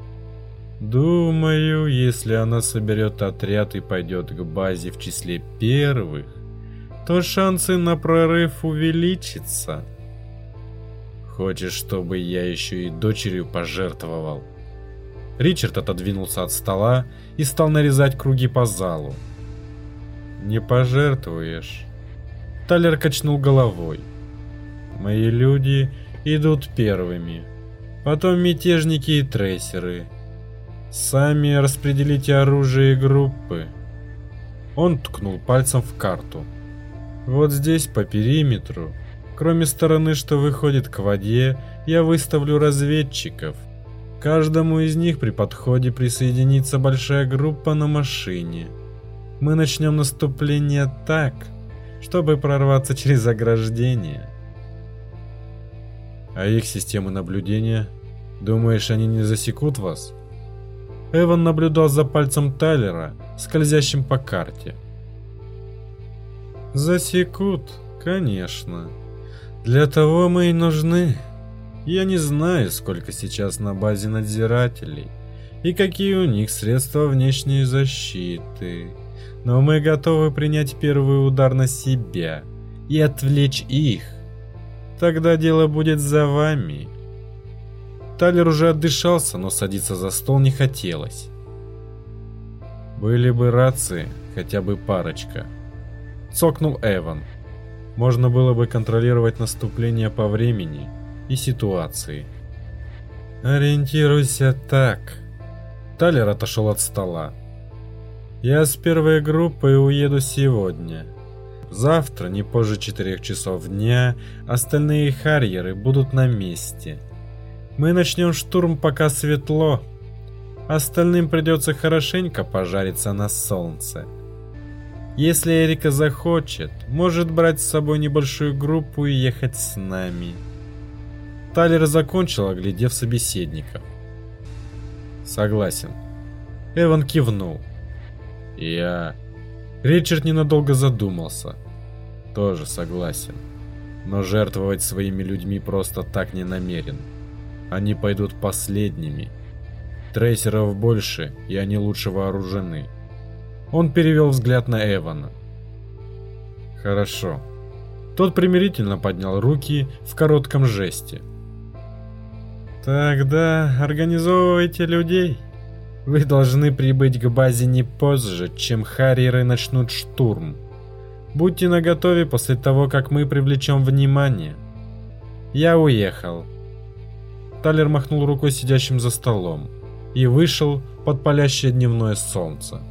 Думаю, если она соберет отряд и пойдет к базе в числе первых, то шансы на прорыв увеличатся. Хочешь, чтобы я еще и дочерью пожертвовал? Ричард отодвинулся от стола и стал нарезать круги по залу. Не пожертвуешь. Талер качнул головой. Мои люди идут первыми. Потом мятежники и трейсеры. Сами распределите оружие и группы. Он ткнул пальцем в карту. Вот здесь по периметру, кроме стороны, что выходит к воде, я выставлю разведчиков. Каждому из них при подходе присоединится большая группа на машине. Мы начнем наступление так, чтобы прорваться через ограждение. А их системы наблюдения? Думаешь, они не засекут вас? Эван наблюдал за пальцем Тайлера, скользящим по карте. Засекут, конечно. Для того мы и нужны. Я не знаю, сколько сейчас на базе надзирателей и какие у них средства внешней защиты. Но мы готовы принять первый удар на себя и отвлечь их. Тогда дело будет за вами. Талер уже отдышался, но садиться за стол не хотелось. Были бы рации, хотя бы парочка. Цокнул Эван. Можно было бы контролировать наступление по времени и ситуации. Ориентируйся так. Талер отошел от стола. Я с первой группой уеду сегодня. Завтра, не позже четырех часов дня, остальные харьеры будут на месте. Мы начнем штурм, пока светло. Остальным придется хорошенько пожариться на солнце. Если Эрика захочет, может брать с собой небольшую группу и ехать с нами. Талер закончил, оглядев собеседников. Согласен. Эван кивнул. Я... Ричард ненадолго задумался. Тоже согласен. Но жертвовать своими людьми просто так не намерен. Они пойдут последними. Трейсеров больше, и они лучше вооружены. Он перевел взгляд на Эвана. Хорошо. Тот примирительно поднял руки в коротком жесте. Тогда организовывайте людей. Вы должны прибыть к базе не позже, чем харьеры начнут штурм. Будьте наготове после того, как мы привлечем внимание. Я уехал. Талер махнул рукой сидящим за столом и вышел под палящее дневное солнце.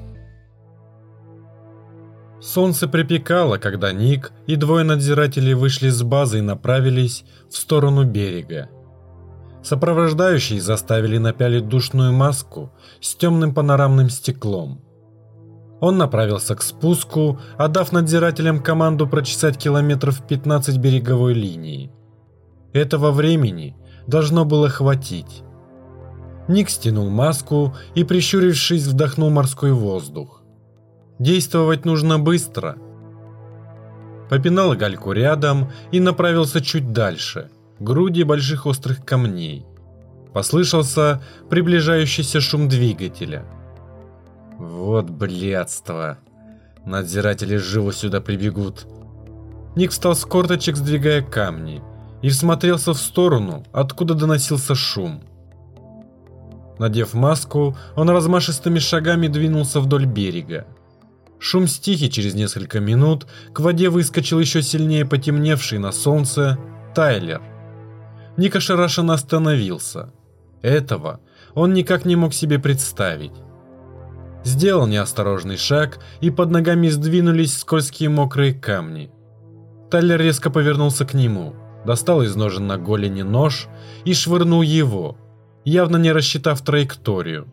Солнце припекало, когда Ник и двое надзирателей вышли с базы и направились в сторону берега. Сопровождающие заставили напялить душную маску с темным панорамным стеклом. Он направился к спуску, отдав надзирателям команду прочесать километров 15 береговой линии. Этого времени должно было хватить. Ник стянул маску и, прищурившись, вдохнул морской воздух. Действовать нужно быстро. Попинал гальку рядом и направился чуть дальше – груди больших острых камней. Послышался приближающийся шум двигателя. Вот блядство. Надзиратели живо сюда прибегут. Ник встал с корточек, сдвигая камни, и всмотрелся в сторону, откуда доносился шум. Надев маску, он размашистыми шагами двинулся вдоль берега. Шум стих, и через несколько минут к воде выскочил еще сильнее потемневший на солнце Тайлер. Ник ошарашенно остановился. Этого он никак не мог себе представить. Сделал неосторожный шаг, и под ногами сдвинулись скользкие мокрые камни. Тайлер резко повернулся к нему, достал из ножен на голени нож и швырнул его, явно не рассчитав траекторию.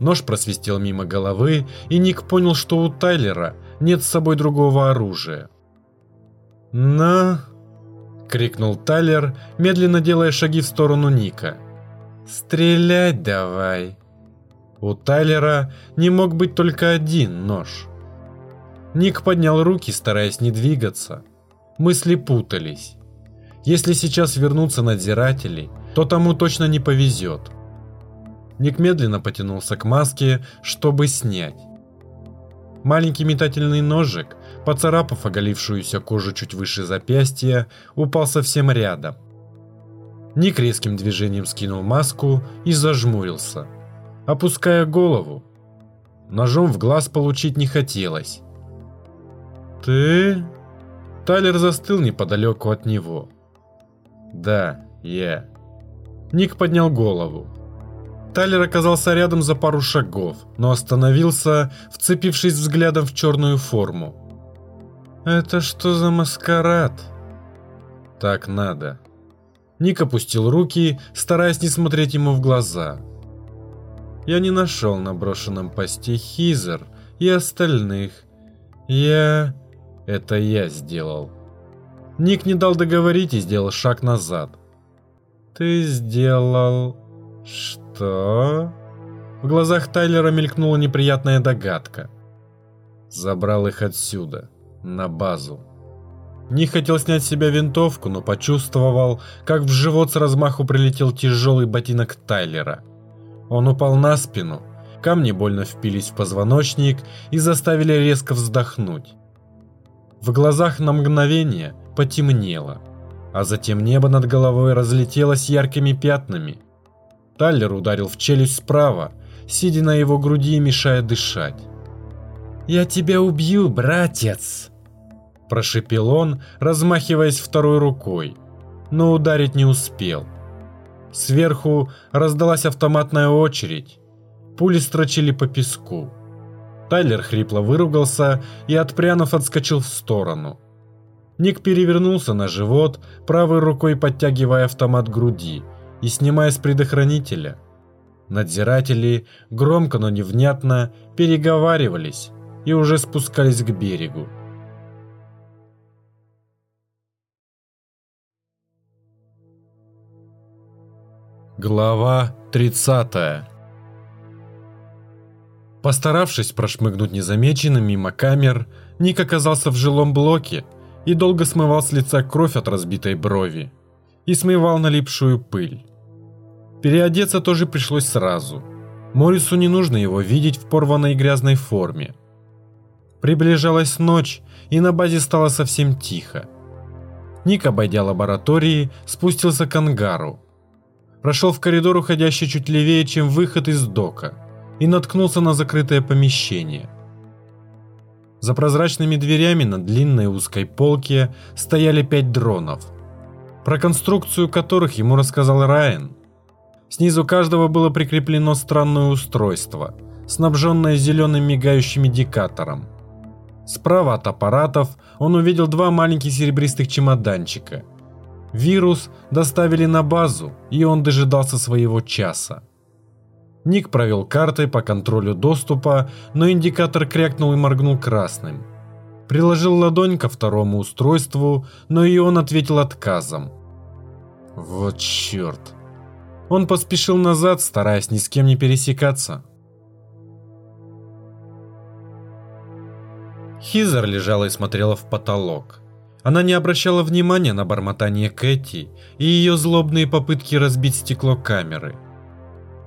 Нож просвистел мимо головы, и Ник понял, что у Тайлера нет с собой другого оружия. «На...» — крикнул Тайлер, медленно делая шаги в сторону Ника. «Стрелять давай!» У Тайлера не мог быть только один нож. Ник поднял руки, стараясь не двигаться. Мысли путались. Если сейчас вернутся надзиратели, то тому точно не повезет. Ник медленно потянулся к маске, чтобы снять. Маленький метательный ножик, поцарапав оголившуюся кожу чуть выше запястья, упал совсем рядом. Ник резким движением скинул маску и зажмурился, опуская голову. Ножом в глаз получить не хотелось. «Ты?» Тайлер застыл неподалеку от него. «Да, я». Ник поднял голову. Тайлер оказался рядом за пару шагов, но остановился, вцепившись взглядом в черную форму. «Это что за маскарад?» «Так надо». Ник опустил руки, стараясь не смотреть ему в глаза. «Я не нашел на брошенном посте Хизер и остальных. Я...» «Это я сделал». Ник не дал договорить и сделал шаг назад. «Ты сделал... что?» В глазах Тайлера мелькнула неприятная догадка. Забрал их отсюда, на базу. Ник хотел снять с себя винтовку, но почувствовал, как в живот с размаху прилетел тяжелый ботинок Тайлера. Он упал на спину, камни больно впились в позвоночник и заставили резко вздохнуть. В глазах на мгновение потемнело а затем небо над головой разлетелось яркими пятнами. Таллер ударил в челюсть справа, сидя на его груди и мешая дышать. «Я тебя убью, братец!» Прошипел он, размахиваясь второй рукой, но ударить не успел. Сверху раздалась автоматная очередь. Пули строчили по песку. Тайлер хрипло выругался и, отпрянув, отскочил в сторону. Ник перевернулся на живот, правой рукой подтягивая автомат к груди и снимая с предохранителя. Надзиратели громко, но невнятно переговаривались и уже спускались к берегу. Глава 30 Постаравшись прошмыгнуть незамеченным мимо камер, Ник оказался в жилом блоке, и долго смывал с лица кровь от разбитой брови. И смывал налипшую пыль. Переодеться тоже пришлось сразу. Морису не нужно его видеть в порванной грязной форме. Приближалась ночь, и на базе стало совсем тихо. Ник, обойдя лаборатории, спустился к ангару. Прошел в коридор, уходящий чуть левее, чем выход из дока, и наткнулся на закрытое помещение – за прозрачными дверями на длинной узкой полке стояли пять дронов, про конструкцию которых ему рассказал Райан. Снизу каждого было прикреплено странное устройство, снабженное зеленым мигающим индикатором. Справа от аппаратов он увидел два маленьких серебристых чемоданчика. Вирус доставили на базу, и он дожидался своего часа. Ник провел картой по контролю доступа, но индикатор крякнул и моргнул красным. Приложил ладонь ко второму устройству, но и он ответил отказом. Вот черт. Он поспешил назад, стараясь ни с кем не пересекаться. Хизер лежала и смотрела в потолок. Она не обращала внимания на бормотание Кэти и ее злобные попытки разбить стекло камеры –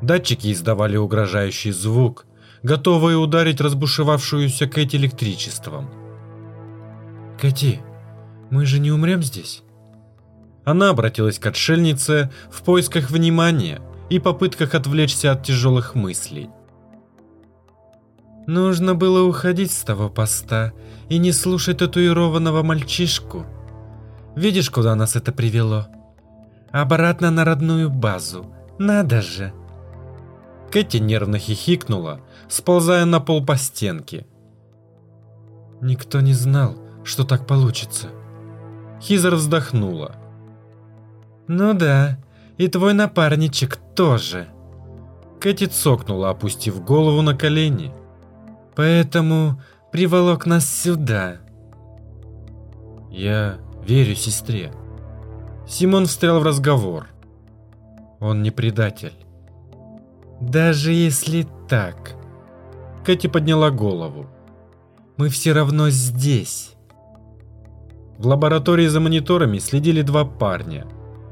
Датчики издавали угрожающий звук, готовые ударить разбушевавшуюся Кэти электричеством. «Кэти, мы же не умрем здесь?» Она обратилась к отшельнице в поисках внимания и попытках отвлечься от тяжелых мыслей. Нужно было уходить с того поста и не слушать татуированного мальчишку. Видишь, куда нас это привело? Обратно на родную базу. Надо же. Кэти нервно хихикнула, сползая на пол по стенке. Никто не знал, что так получится. Хизер вздохнула. Ну да, и твой напарничек тоже. Кэти цокнула, опустив голову на колени. Поэтому приволок нас сюда. Я верю сестре. Симон встрял в разговор. Он не предатель. Даже если так... Кэти подняла голову. Мы все равно здесь. В лаборатории за мониторами следили два парня.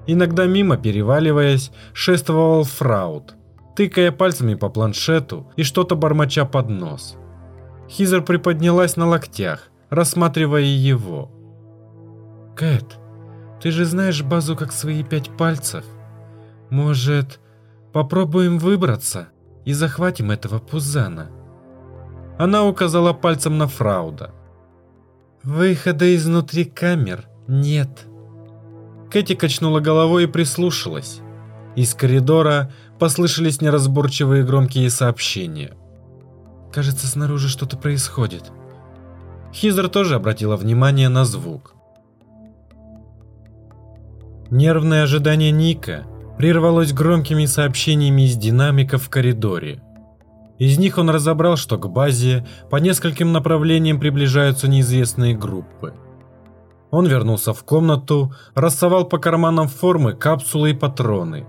Иногда мимо, переваливаясь, шествовал Фраут, тыкая пальцами по планшету и что-то бормоча под нос. Хизер приподнялась на локтях, рассматривая его. «Кэт, ты же знаешь базу как свои пять пальцев. Может, попробуем выбраться и захватим этого пузана?» Она указала пальцем на Фрауда. «Выхода изнутри камер нет». Кэти качнула головой и прислушалась. Из коридора послышались неразборчивые громкие сообщения. Кажется, снаружи что-то происходит. Хизер тоже обратила внимание на звук. Нервное ожидание Ника прервалось громкими сообщениями из динамиков в коридоре. Из них он разобрал, что к базе по нескольким направлениям приближаются неизвестные группы. Он вернулся в комнату, рассовал по карманам формы капсулы и патроны,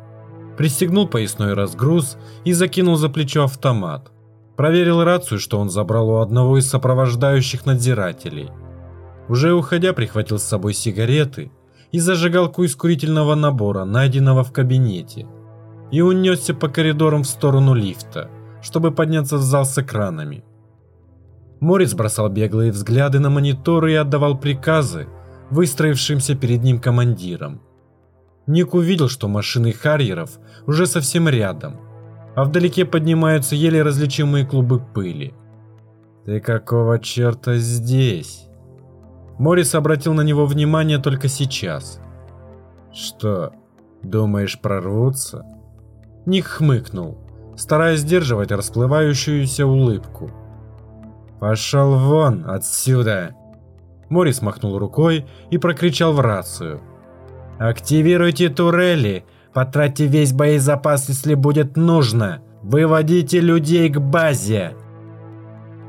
пристегнул поясной разгруз и закинул за плечо автомат. Проверил рацию, что он забрал у одного из сопровождающих надзирателей. Уже уходя, прихватил с собой сигареты и зажигалку из курительного набора, найденного в кабинете, и унесся по коридорам в сторону лифта, чтобы подняться в зал с экранами. Морис бросал беглые взгляды на мониторы и отдавал приказы выстроившимся перед ним командирам. Ник увидел, что машины Харьеров уже совсем рядом – а вдалеке поднимаются еле различимые клубы пыли. «Ты какого черта здесь?» Морис обратил на него внимание только сейчас. «Что, думаешь прорвутся?» Ник хмыкнул, стараясь сдерживать расплывающуюся улыбку. «Пошел вон отсюда!» Морис махнул рукой и прокричал в рацию. «Активируйте турели Потратьте весь боезапас, если будет нужно. Выводите людей к базе.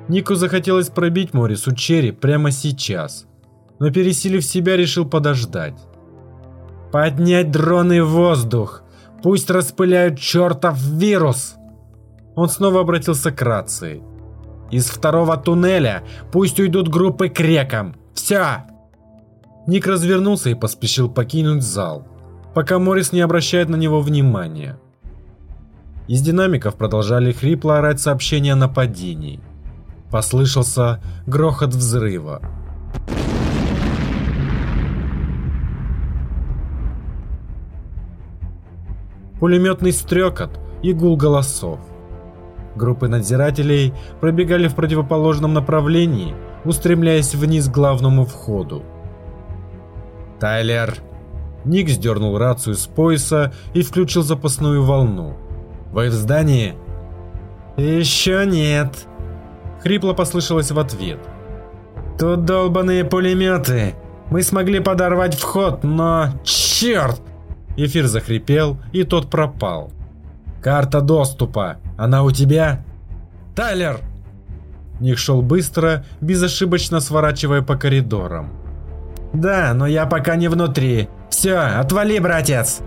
Нику захотелось пробить Морису череп прямо сейчас, но пересилив себя, решил подождать. Поднять дроны в воздух. Пусть распыляют чертов вирус. Он снова обратился к рации. Из второго туннеля пусть уйдут группы к рекам. Все. Ник развернулся и поспешил покинуть зал пока Морис не обращает на него внимания. Из динамиков продолжали хрипло орать сообщения о нападении. Послышался грохот взрыва. Пулеметный стрекот и гул голосов. Группы надзирателей пробегали в противоположном направлении, устремляясь вниз к главному входу. «Тайлер, Ник сдернул рацию с пояса и включил запасную волну. «Вы в здании?» «Еще нет», — хрипло послышалось в ответ. «Тут долбаные пулеметы. Мы смогли подорвать вход, но... Черт!» Эфир захрипел, и тот пропал. «Карта доступа. Она у тебя?» «Тайлер!» Ник шел быстро, безошибочно сворачивая по коридорам. «Да, но я пока не внутри. Все, отвали, братец!»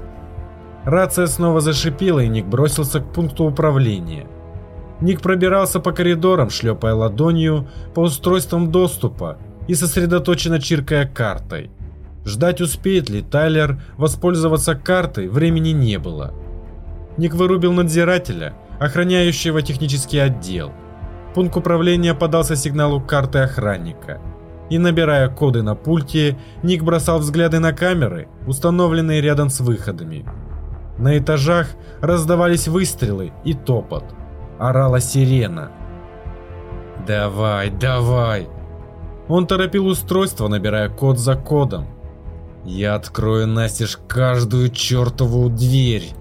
Рация снова зашипела, и Ник бросился к пункту управления. Ник пробирался по коридорам, шлепая ладонью по устройствам доступа и сосредоточенно чиркая картой. Ждать успеет ли Тайлер воспользоваться картой времени не было. Ник вырубил надзирателя, охраняющего технический отдел. Пункт управления подался сигналу карты охранника – и набирая коды на пульте, Ник бросал взгляды на камеры, установленные рядом с выходами. На этажах раздавались выстрелы и топот. Орала сирена. «Давай, давай!» Он торопил устройство, набирая код за кодом. «Я открою настежь каждую чертову дверь!»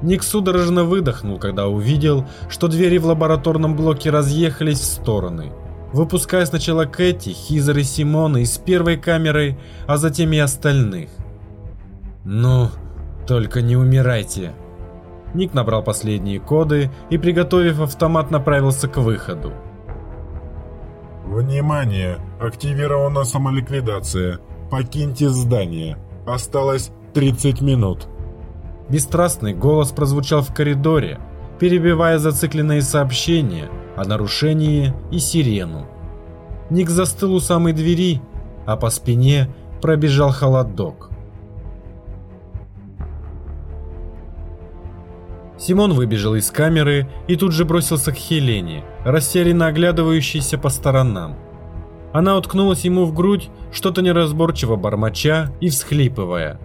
Ник судорожно выдохнул, когда увидел, что двери в лабораторном блоке разъехались в стороны – выпуская сначала Кэти, Хизер и Симона из первой камеры, а затем и остальных. «Ну, только не умирайте!» Ник набрал последние коды и, приготовив автомат, направился к выходу. «Внимание! Активирована самоликвидация. Покиньте здание. Осталось 30 минут». Бесстрастный голос прозвучал в коридоре, перебивая зацикленные сообщения – о нарушении и сирену. Ник застыл у самой двери, а по спине пробежал холодок. Симон выбежал из камеры и тут же бросился к Хелене, растерянно оглядывающейся по сторонам. Она уткнулась ему в грудь, что-то неразборчиво бормоча и всхлипывая.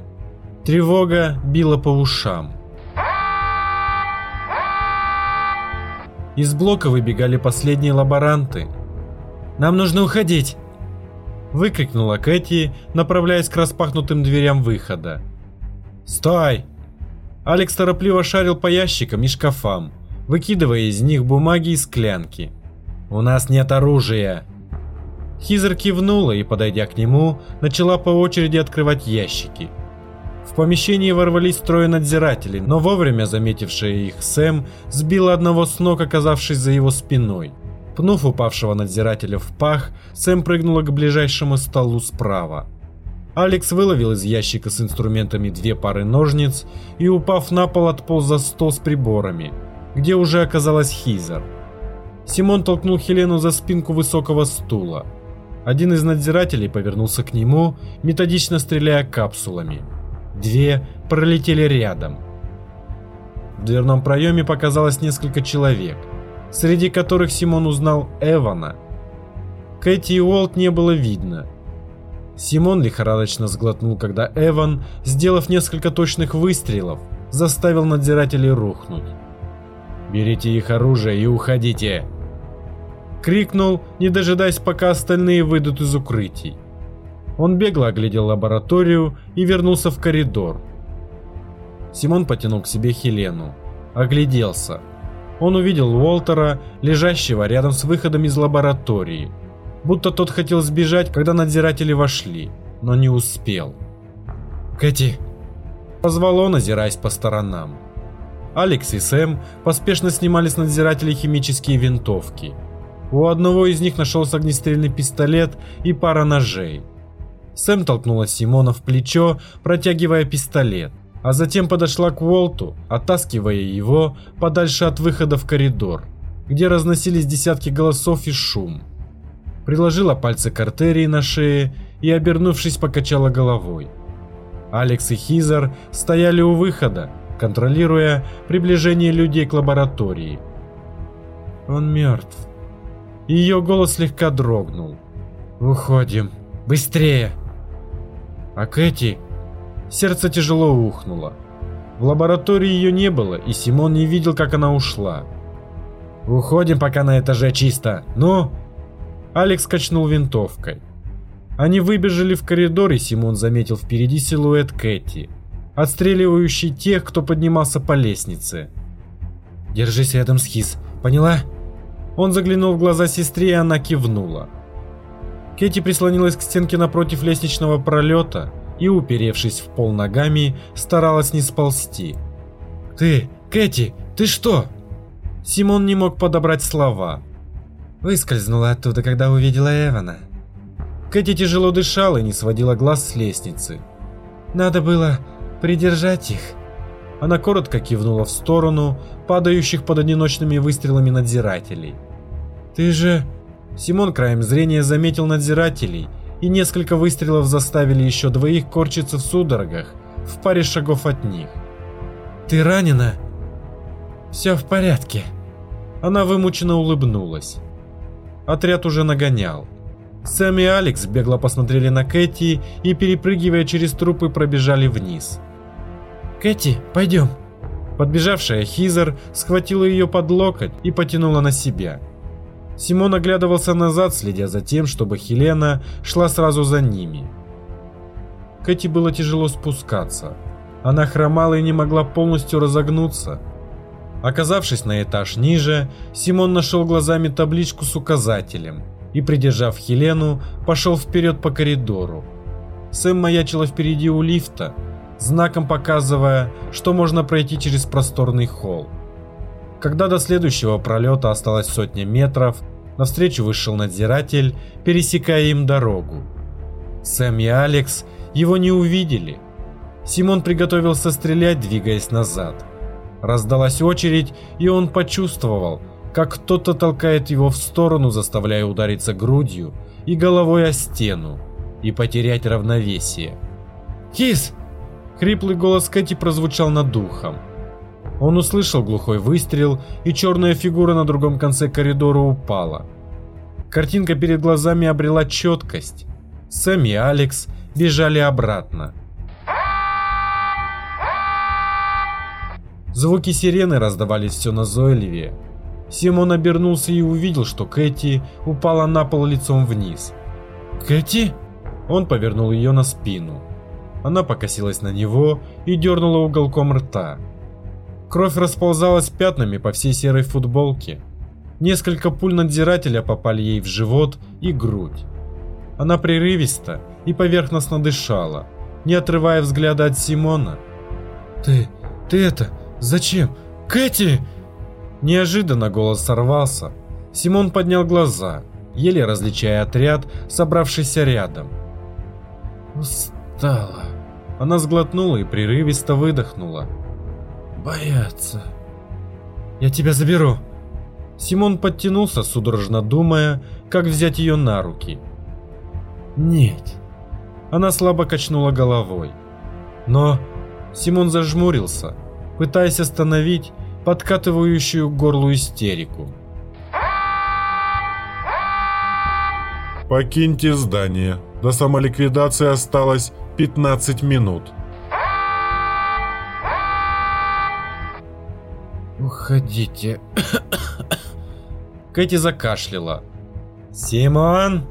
Тревога била по ушам. Из блока выбегали последние лаборанты. «Нам нужно уходить!» Выкрикнула Кэти, направляясь к распахнутым дверям выхода. «Стой!» Алекс торопливо шарил по ящикам и шкафам, выкидывая из них бумаги и склянки. «У нас нет оружия!» Хизер кивнула и, подойдя к нему, начала по очереди открывать ящики. В помещении ворвались трое надзирателей, но вовремя заметившая их Сэм сбила одного с ног, оказавшись за его спиной. Пнув упавшего надзирателя в пах, Сэм прыгнула к ближайшему столу справа. Алекс выловил из ящика с инструментами две пары ножниц и, упав на пол, отполз за стол с приборами, где уже оказалась Хизер. Симон толкнул Хелену за спинку высокого стула. Один из надзирателей повернулся к нему, методично стреляя капсулами. Две пролетели рядом. В дверном проеме показалось несколько человек, среди которых Симон узнал Эвана. Кэти и Уолт не было видно. Симон лихорадочно сглотнул, когда Эван, сделав несколько точных выстрелов, заставил надзирателей рухнуть. «Берите их оружие и уходите!» Крикнул, не дожидаясь, пока остальные выйдут из укрытий. Он бегло оглядел лабораторию и вернулся в коридор. Симон потянул к себе Хелену. Огляделся. Он увидел Уолтера, лежащего рядом с выходом из лаборатории. Будто тот хотел сбежать, когда надзиратели вошли, но не успел. «Кэти!» Позвал он, озираясь по сторонам. Алекс и Сэм поспешно снимали с надзирателей химические винтовки. У одного из них нашелся огнестрельный пистолет и пара ножей. Сэм толкнула Симона в плечо, протягивая пистолет, а затем подошла к Уолту, оттаскивая его подальше от выхода в коридор, где разносились десятки голосов и шум. Приложила пальцы к артерии на шее и, обернувшись, покачала головой. Алекс и Хизер стояли у выхода, контролируя приближение людей к лаборатории. «Он мертв». Ее голос слегка дрогнул. «Уходим. Быстрее!» А Кэти... Сердце тяжело ухнуло. В лаборатории ее не было, и Симон не видел, как она ушла. «Уходим, пока на этаже чисто. Ну?» Алекс качнул винтовкой. Они выбежали в коридор, и Симон заметил впереди силуэт Кэти, отстреливающий тех, кто поднимался по лестнице. «Держись рядом с Хиз, поняла?» Он заглянул в глаза сестре, и она кивнула. Кэти прислонилась к стенке напротив лестничного пролета и, уперевшись в пол ногами, старалась не сползти. «Ты, Кэти, ты что?» Симон не мог подобрать слова. Выскользнула оттуда, когда увидела Эвана. Кэти тяжело дышала и не сводила глаз с лестницы. Надо было придержать их. Она коротко кивнула в сторону падающих под одиночными выстрелами надзирателей. «Ты же Симон краем зрения заметил надзирателей, и несколько выстрелов заставили еще двоих корчиться в судорогах в паре шагов от них. «Ты ранена?» «Все в порядке». Она вымученно улыбнулась. Отряд уже нагонял. Сэм и Алекс бегло посмотрели на Кэти и, перепрыгивая через трупы, пробежали вниз. «Кэти, пойдем!» Подбежавшая Хизер схватила ее под локоть и потянула на себя. Симон оглядывался назад, следя за тем, чтобы Хелена шла сразу за ними. Кэти было тяжело спускаться. Она хромала и не могла полностью разогнуться. Оказавшись на этаж ниже, Симон нашел глазами табличку с указателем и, придержав Хелену, пошел вперед по коридору. Сэм маячила впереди у лифта, знаком показывая, что можно пройти через просторный холл. Когда до следующего пролета осталось сотня метров, навстречу вышел надзиратель, пересекая им дорогу. Сэм и Алекс его не увидели. Симон приготовился стрелять, двигаясь назад. Раздалась очередь, и он почувствовал, как кто-то толкает его в сторону, заставляя удариться грудью и головой о стену и потерять равновесие. «Кис!» Хриплый голос Кэти прозвучал над духом. Он услышал глухой выстрел, и черная фигура на другом конце коридора упала. Картинка перед глазами обрела четкость. Сэм и Алекс бежали обратно. Звуки сирены раздавались все назойливее. Симон обернулся и увидел, что Кэти упала на пол лицом вниз. «Кэти?» Он повернул ее на спину. Она покосилась на него и дернула уголком рта. Кровь расползалась пятнами по всей серой футболке. Несколько пуль надзирателя попали ей в живот и грудь. Она прерывисто и поверхностно дышала, не отрывая взгляда от Симона. «Ты... ты это... зачем? Кэти!» Неожиданно голос сорвался. Симон поднял глаза, еле различая отряд, собравшийся рядом. «Устала». Она сглотнула и прерывисто выдохнула. «Бояться». «Я тебя заберу». Симон подтянулся, судорожно думая, как взять ее на руки. «Нет». Она слабо качнула головой. Но Симон зажмурился, пытаясь остановить подкатывающую к горлу истерику. Покиньте здание. До самоликвидации осталось 15 минут. Уходите. Кэти закашляла. Симон!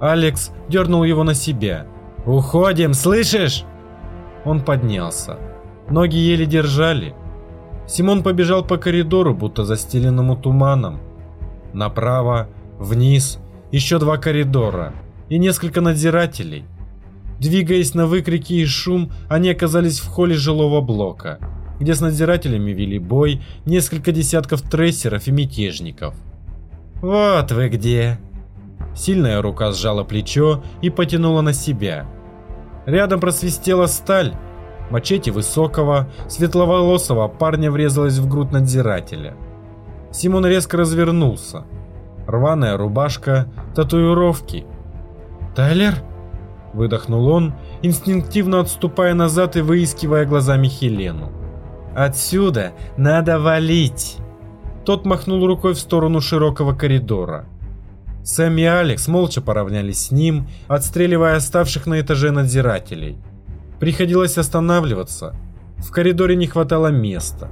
Алекс дернул его на себя. Уходим, слышишь? Он поднялся. Ноги еле держали. Симон побежал по коридору, будто застеленному туманом. Направо, вниз, еще два коридора и несколько надзирателей. Двигаясь на выкрики и шум, они оказались в холле жилого блока, где с надзирателями вели бой несколько десятков трейсеров и мятежников. «Вот вы где!» Сильная рука сжала плечо и потянула на себя. Рядом просвистела сталь. Мачете высокого, светловолосого парня врезалась в грудь надзирателя. Симон резко развернулся. Рваная рубашка, татуировки. «Тайлер?» – выдохнул он, инстинктивно отступая назад и выискивая глазами Хелену. «Отсюда надо валить!» Тот махнул рукой в сторону широкого коридора. Сэм и Алекс молча поравнялись с ним, отстреливая оставших на этаже надзирателей. Приходилось останавливаться. В коридоре не хватало места.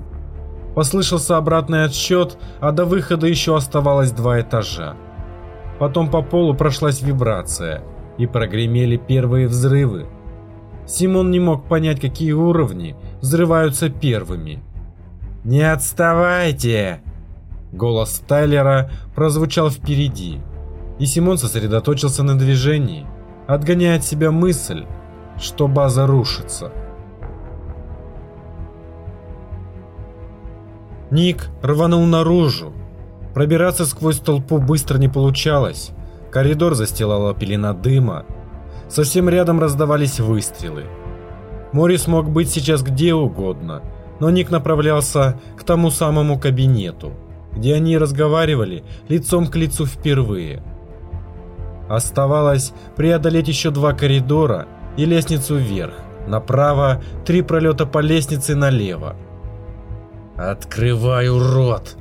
Послышался обратный отсчет, а до выхода еще оставалось два этажа. Потом по полу прошлась вибрация, и прогремели первые взрывы. Симон не мог понять, какие уровни взрываются первыми. «Не отставайте!» Голос Тайлера прозвучал впереди и Симон сосредоточился на движении, отгоняя от себя мысль, что база рушится. Ник рванул наружу. Пробираться сквозь толпу быстро не получалось. Коридор застилала пелена дыма. Совсем рядом раздавались выстрелы. Морис мог быть сейчас где угодно, но Ник направлялся к тому самому кабинету, где они разговаривали лицом к лицу впервые – Оставалось преодолеть еще два коридора и лестницу вверх. Направо три пролета по лестнице налево. «Открываю рот!»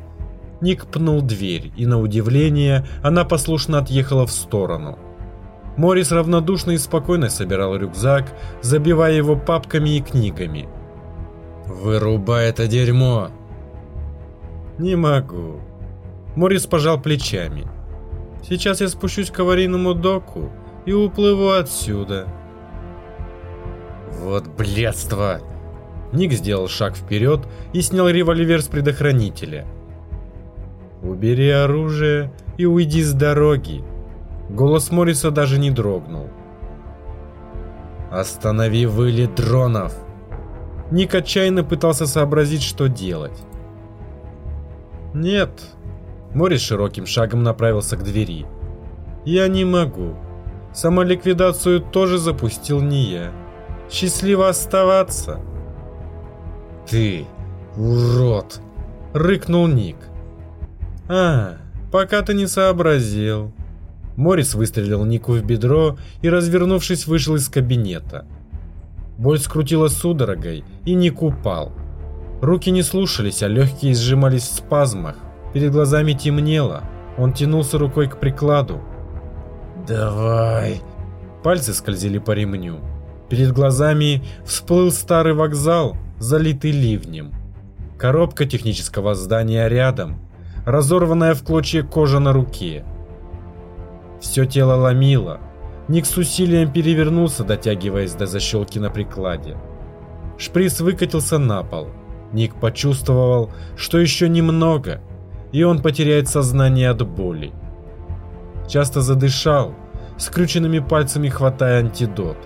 Ник пнул дверь, и на удивление она послушно отъехала в сторону. Морис равнодушно и спокойно собирал рюкзак, забивая его папками и книгами. «Вырубай это дерьмо!» «Не могу». Морис пожал плечами. Сейчас я спущусь к аварийному доку и уплыву отсюда. Вот блядство! Ник сделал шаг вперед и снял револьвер с предохранителя. «Убери оружие и уйди с дороги!» Голос Морриса даже не дрогнул. «Останови вылет дронов!» Ник отчаянно пытался сообразить, что делать. «Нет, Морис широким шагом направился к двери. «Я не могу. Самоликвидацию тоже запустил не я. Счастливо оставаться!» «Ты, урод!» — рыкнул Ник. «А, пока ты не сообразил». Морис выстрелил Нику в бедро и, развернувшись, вышел из кабинета. Боль скрутила судорогой, и Ник упал. Руки не слушались, а легкие сжимались в спазмах. Перед глазами темнело. Он тянулся рукой к прикладу. «Давай!» Пальцы скользили по ремню. Перед глазами всплыл старый вокзал, залитый ливнем. Коробка технического здания рядом, разорванная в клочья кожа на руке. Все тело ломило. Ник с усилием перевернулся, дотягиваясь до защелки на прикладе. Шприц выкатился на пол. Ник почувствовал, что еще немного, и он потеряет сознание от боли. Часто задышал, скрюченными пальцами хватая антидот.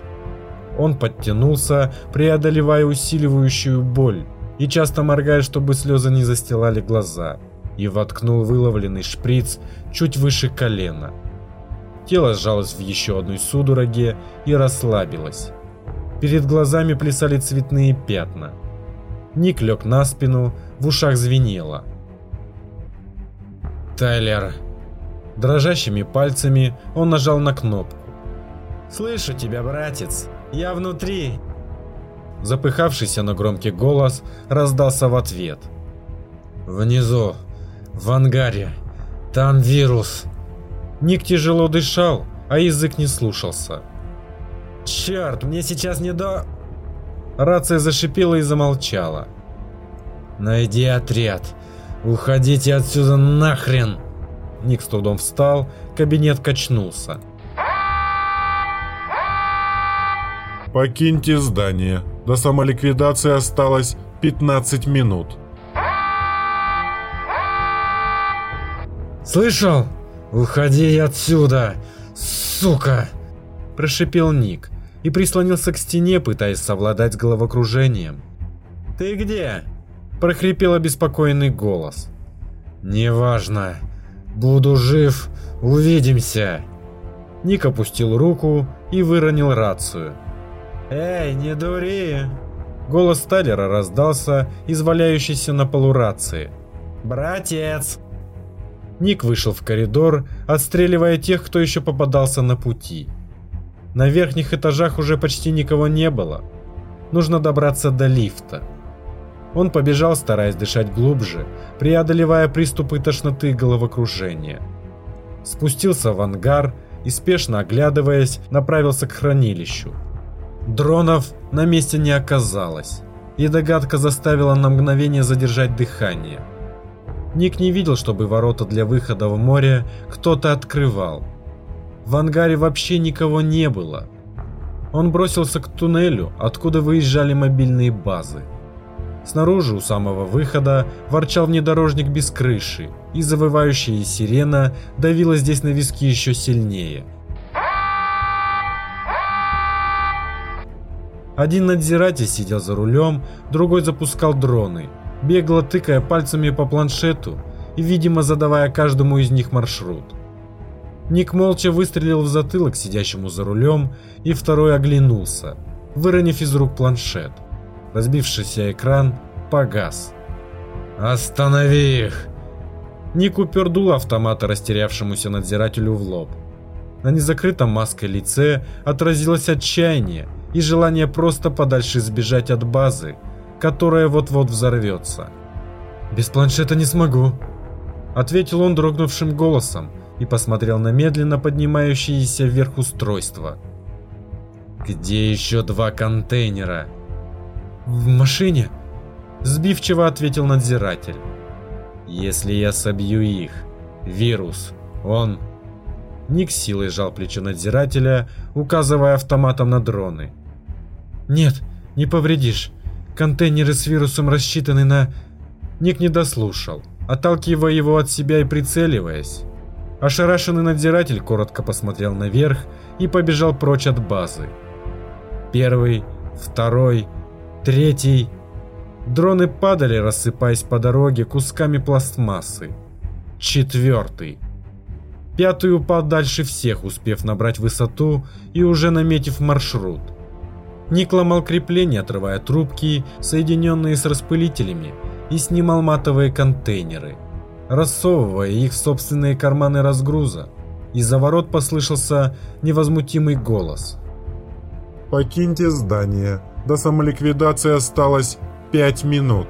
Он подтянулся, преодолевая усиливающую боль, и часто моргая, чтобы слезы не застилали глаза, и воткнул выловленный шприц чуть выше колена. Тело сжалось в еще одной судороге и расслабилось. Перед глазами плясали цветные пятна. Ник лег на спину, в ушах звенело. «Тайлер!» Дрожащими пальцами он нажал на кнопку. «Слышу тебя, братец! Я внутри!» Запыхавшийся на громкий голос раздался в ответ. «Внизу, в ангаре, там вирус!» Ник тяжело дышал, а язык не слушался. «Черт, мне сейчас не до...» Рация зашипела и замолчала. «Найди отряд! Уходите отсюда нахрен!» Ник с трудом встал, кабинет качнулся. Покиньте здание. До самоликвидации осталось 15 минут. «Слышал? Уходи отсюда, сука!» Прошипел Ник и прислонился к стене, пытаясь совладать с головокружением. «Ты где?» Прохрипел обеспокоенный голос. «Неважно. Буду жив, увидимся!» Ник опустил руку и выронил рацию. «Эй, не дури!» Голос Тайлера раздался из валяющейся на полу рации. «Братец!» Ник вышел в коридор, отстреливая тех, кто еще попадался на пути. На верхних этажах уже почти никого не было. Нужно добраться до лифта. Он побежал, стараясь дышать глубже, преодолевая приступы тошноты и головокружения. Спустился в ангар и, спешно оглядываясь, направился к хранилищу. Дронов на месте не оказалось, и догадка заставила на мгновение задержать дыхание. Ник не видел, чтобы ворота для выхода в море кто-то открывал. В ангаре вообще никого не было. Он бросился к туннелю, откуда выезжали мобильные базы. Снаружи у самого выхода ворчал внедорожник без крыши, и завывающая сирена давила здесь на виски еще сильнее. Один надзиратель сидел за рулем, другой запускал дроны, бегло тыкая пальцами по планшету и, видимо, задавая каждому из них маршрут. Ник молча выстрелил в затылок сидящему за рулем, и второй оглянулся, выронив из рук планшет. Разбившийся экран погас. «Останови их!» Ник упер дуло автомата растерявшемуся надзирателю в лоб. На незакрытом маской лице отразилось отчаяние и желание просто подальше сбежать от базы, которая вот-вот взорвется. «Без планшета не смогу», — ответил он дрогнувшим голосом и посмотрел на медленно поднимающееся вверх устройство. «Где еще два контейнера?» «В машине», — сбивчиво ответил надзиратель. «Если я собью их, вирус, он...» Ник силой сжал плечо надзирателя, указывая автоматом на дроны. «Нет, не повредишь. Контейнеры с вирусом рассчитаны на...» Ник не дослушал, отталкивая его от себя и прицеливаясь. Ошарашенный надзиратель коротко посмотрел наверх и побежал прочь от базы. Первый, второй, третий... Дроны падали, рассыпаясь по дороге кусками пластмассы. Четвертый. Пятый упал дальше всех, успев набрать высоту и уже наметив маршрут. Ник ломал крепления, отрывая трубки, соединенные с распылителями, и снимал матовые контейнеры, рассовывая их в собственные карманы разгруза. Из-за ворот послышался невозмутимый голос. «Покиньте здание. До самоликвидации осталось 5 минут».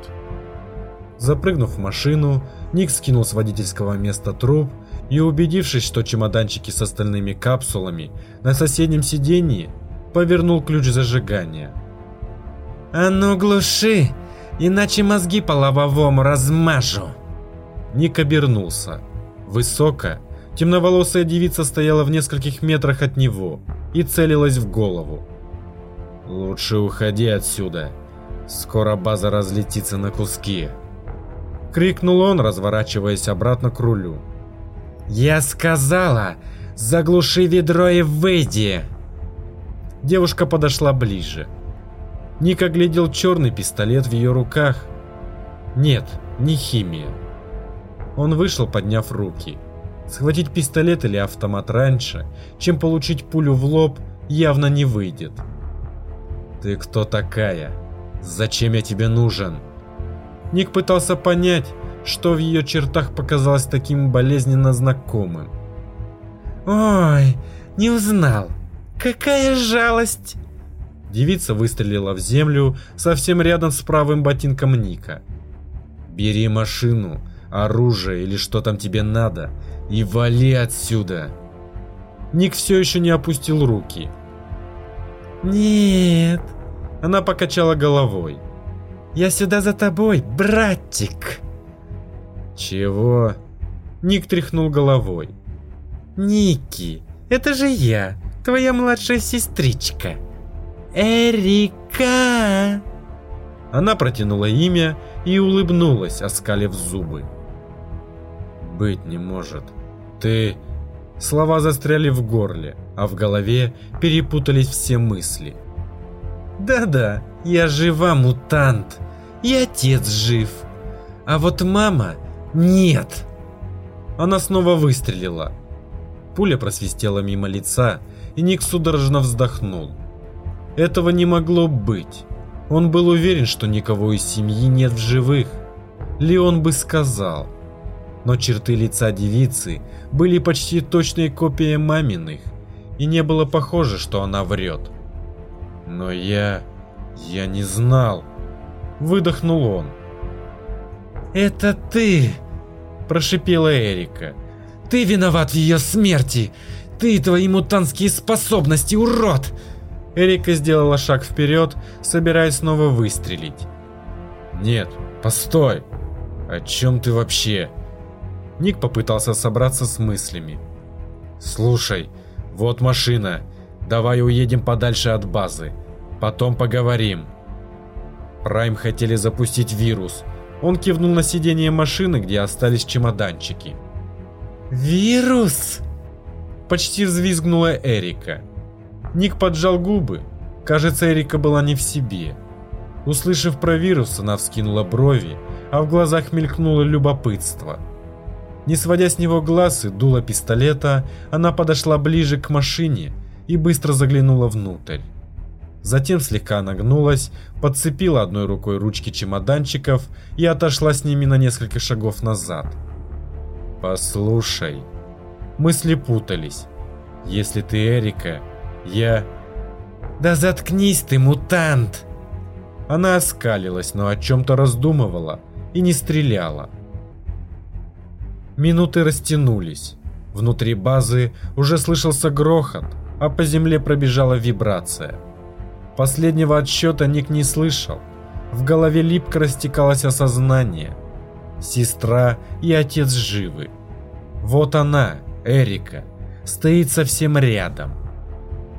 Запрыгнув в машину, Ник скинул с водительского места труп и, убедившись, что чемоданчики с остальными капсулами на соседнем сиденье, повернул ключ зажигания. «А ну глуши, иначе мозги по лобовому размажу!» Ник обернулся. Высокая, темноволосая девица стояла в нескольких метрах от него и целилась в голову. «Лучше уходи отсюда. Скоро база разлетится на куски», — крикнул он, разворачиваясь обратно к рулю. «Я сказала, заглуши ведро и выйди!» Девушка подошла ближе. Ник оглядел черный пистолет в ее руках. Нет, не химия. Он вышел, подняв руки. Схватить пистолет или автомат раньше, чем получить пулю в лоб, явно не выйдет. «Ты кто такая? Зачем я тебе нужен?» Ник пытался понять, что в ее чертах показалось таким болезненно знакомым. «Ой, не узнал. Какая жалость!» Девица выстрелила в землю совсем рядом с правым ботинком Ника. «Бери машину, оружие или что там тебе надо, и вали отсюда!» Ник все еще не опустил руки. «Нет!» Она покачала головой. «Я сюда за тобой, братик!» «Чего?» Ник тряхнул головой. «Ники, это же я, твоя младшая сестричка!» «Эрика!» Она протянула имя и улыбнулась, оскалив зубы. «Быть не может. Ты...» Слова застряли в горле, а в голове перепутались все мысли. «Да-да, я жива, мутант. И отец жив. А вот мама нет!» Она снова выстрелила. Пуля просвистела мимо лица, и Ник судорожно вздохнул. Этого не могло быть. Он был уверен, что никого из семьи нет в живых. Леон бы сказал. Но черты лица девицы были почти точной копией маминых, и не было похоже, что она врет. Но я... я не знал. Выдохнул он. «Это ты!» – прошипела Эрика. «Ты виноват в ее смерти! Ты и твои мутантские способности, урод!» Эрика сделала шаг вперед, собираясь снова выстрелить. «Нет, постой! О чем ты вообще?» Ник попытался собраться с мыслями. «Слушай, вот машина. Давай уедем подальше от базы. Потом поговорим». Прайм хотели запустить вирус. Он кивнул на сиденье машины, где остались чемоданчики. «Вирус?» Почти взвизгнула Эрика. Ник поджал губы. Кажется, Эрика была не в себе. Услышав про вирус, она вскинула брови, а в глазах мелькнуло любопытство. Не сводя с него глаз и дула пистолета, она подошла ближе к машине и быстро заглянула внутрь. Затем слегка нагнулась, подцепила одной рукой ручки чемоданчиков и отошла с ними на несколько шагов назад. «Послушай». Мысли путались. «Если ты Эрика, я...» «Да заткнись ты, мутант!» Она оскалилась, но о чем-то раздумывала и не стреляла. Минуты растянулись. Внутри базы уже слышался грохот, а по земле пробежала вибрация. Последнего отсчета Ник не слышал. В голове липко растекалось осознание. Сестра и отец живы. Вот она, Эрика, стоит совсем рядом.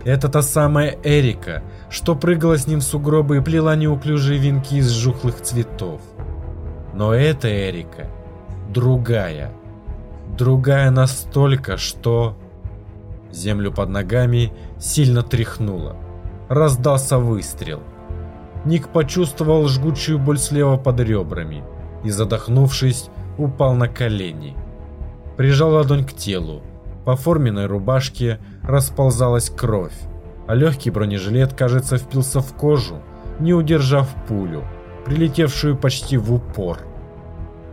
Это та самая Эрика, что прыгала с ним в сугробы и плела неуклюжие венки из жухлых цветов. Но эта Эрика другая. Другая настолько, что... Землю под ногами сильно тряхнуло. Раздался выстрел. Ник почувствовал жгучую боль слева под ребрами и, задохнувшись, упал на колени. Прижал ладонь к телу. По форменной рубашке расползалась кровь, а легкий бронежилет, кажется, впился в кожу, не удержав пулю, прилетевшую почти в упор.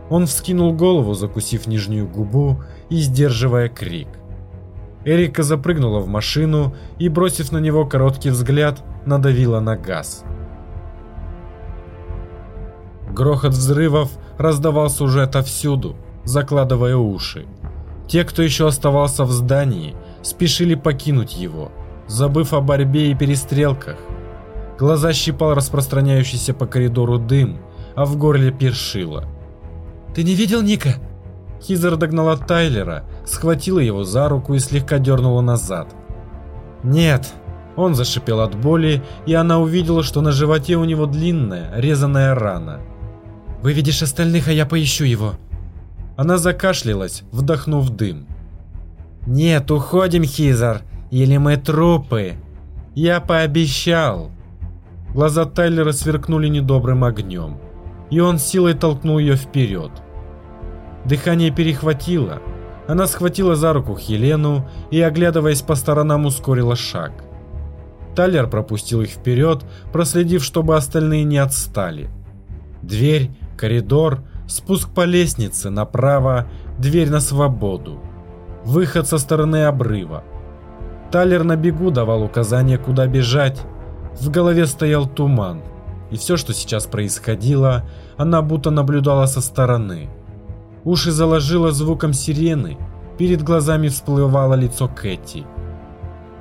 Он вскинул голову, закусив нижнюю губу и сдерживая крик. Эрика запрыгнула в машину и, бросив на него короткий взгляд, надавила на газ. Грохот взрывов раздавался уже отовсюду, закладывая уши. Те, кто еще оставался в здании, спешили покинуть его, забыв о борьбе и перестрелках. Глаза щипал распространяющийся по коридору дым, а в горле першило. «Ты не видел Ника?» Хизер догнала Тайлера, схватила его за руку и слегка дернула назад. «Нет!» Он зашипел от боли, и она увидела, что на животе у него длинная, резаная рана. «Выведешь остальных, а я поищу его!» Она закашлялась, вдохнув дым. «Нет, уходим, Хизер, или мы трупы!» «Я пообещал!» Глаза Тайлера сверкнули недобрым огнем, и он силой толкнул ее вперед. Дыхание перехватило. Она схватила за руку Хелену и, оглядываясь по сторонам, ускорила шаг. Тайлер пропустил их вперед, проследив, чтобы остальные не отстали. Дверь, коридор, спуск по лестнице направо, дверь на свободу. Выход со стороны обрыва. Талер на бегу давал указания, куда бежать. В голове стоял туман, и все, что сейчас происходило, она будто наблюдала со стороны. Уши заложило звуком сирены, перед глазами всплывало лицо Кэти.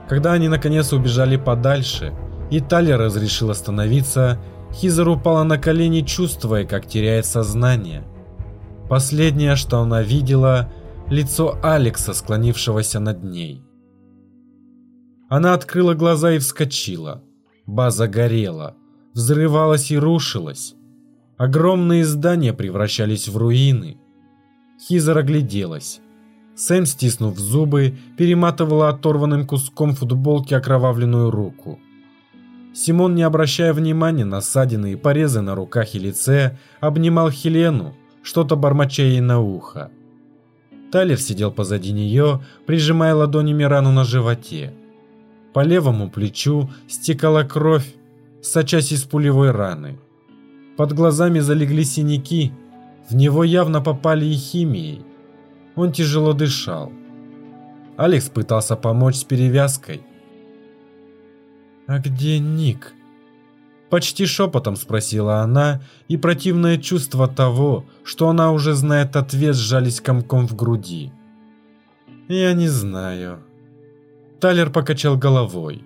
Когда они наконец убежали подальше, и Талер разрешил остановиться, Хизер упала на колени, чувствуя, как теряет сознание. Последнее, что она видела, лицо Алекса, склонившегося над ней. Она открыла глаза и вскочила. База горела, взрывалась и рушилась. Огромные здания превращались в руины. Хизер огляделась. Сэм, стиснув зубы, перематывала оторванным куском футболки окровавленную руку. Симон, не обращая внимания на ссадины и порезы на руках и лице, обнимал Хелену, что-то бормоча ей на ухо. Тайлер сидел позади нее, прижимая ладонями рану на животе. По левому плечу стекала кровь, сочась из пулевой раны. Под глазами залегли синяки, в него явно попали и химией. Он тяжело дышал. Алекс пытался помочь с перевязкой. «А где Ник?» Почти шепотом спросила она, и противное чувство того, что она уже знает ответ, сжались комком в груди. «Я не знаю». Талер покачал головой.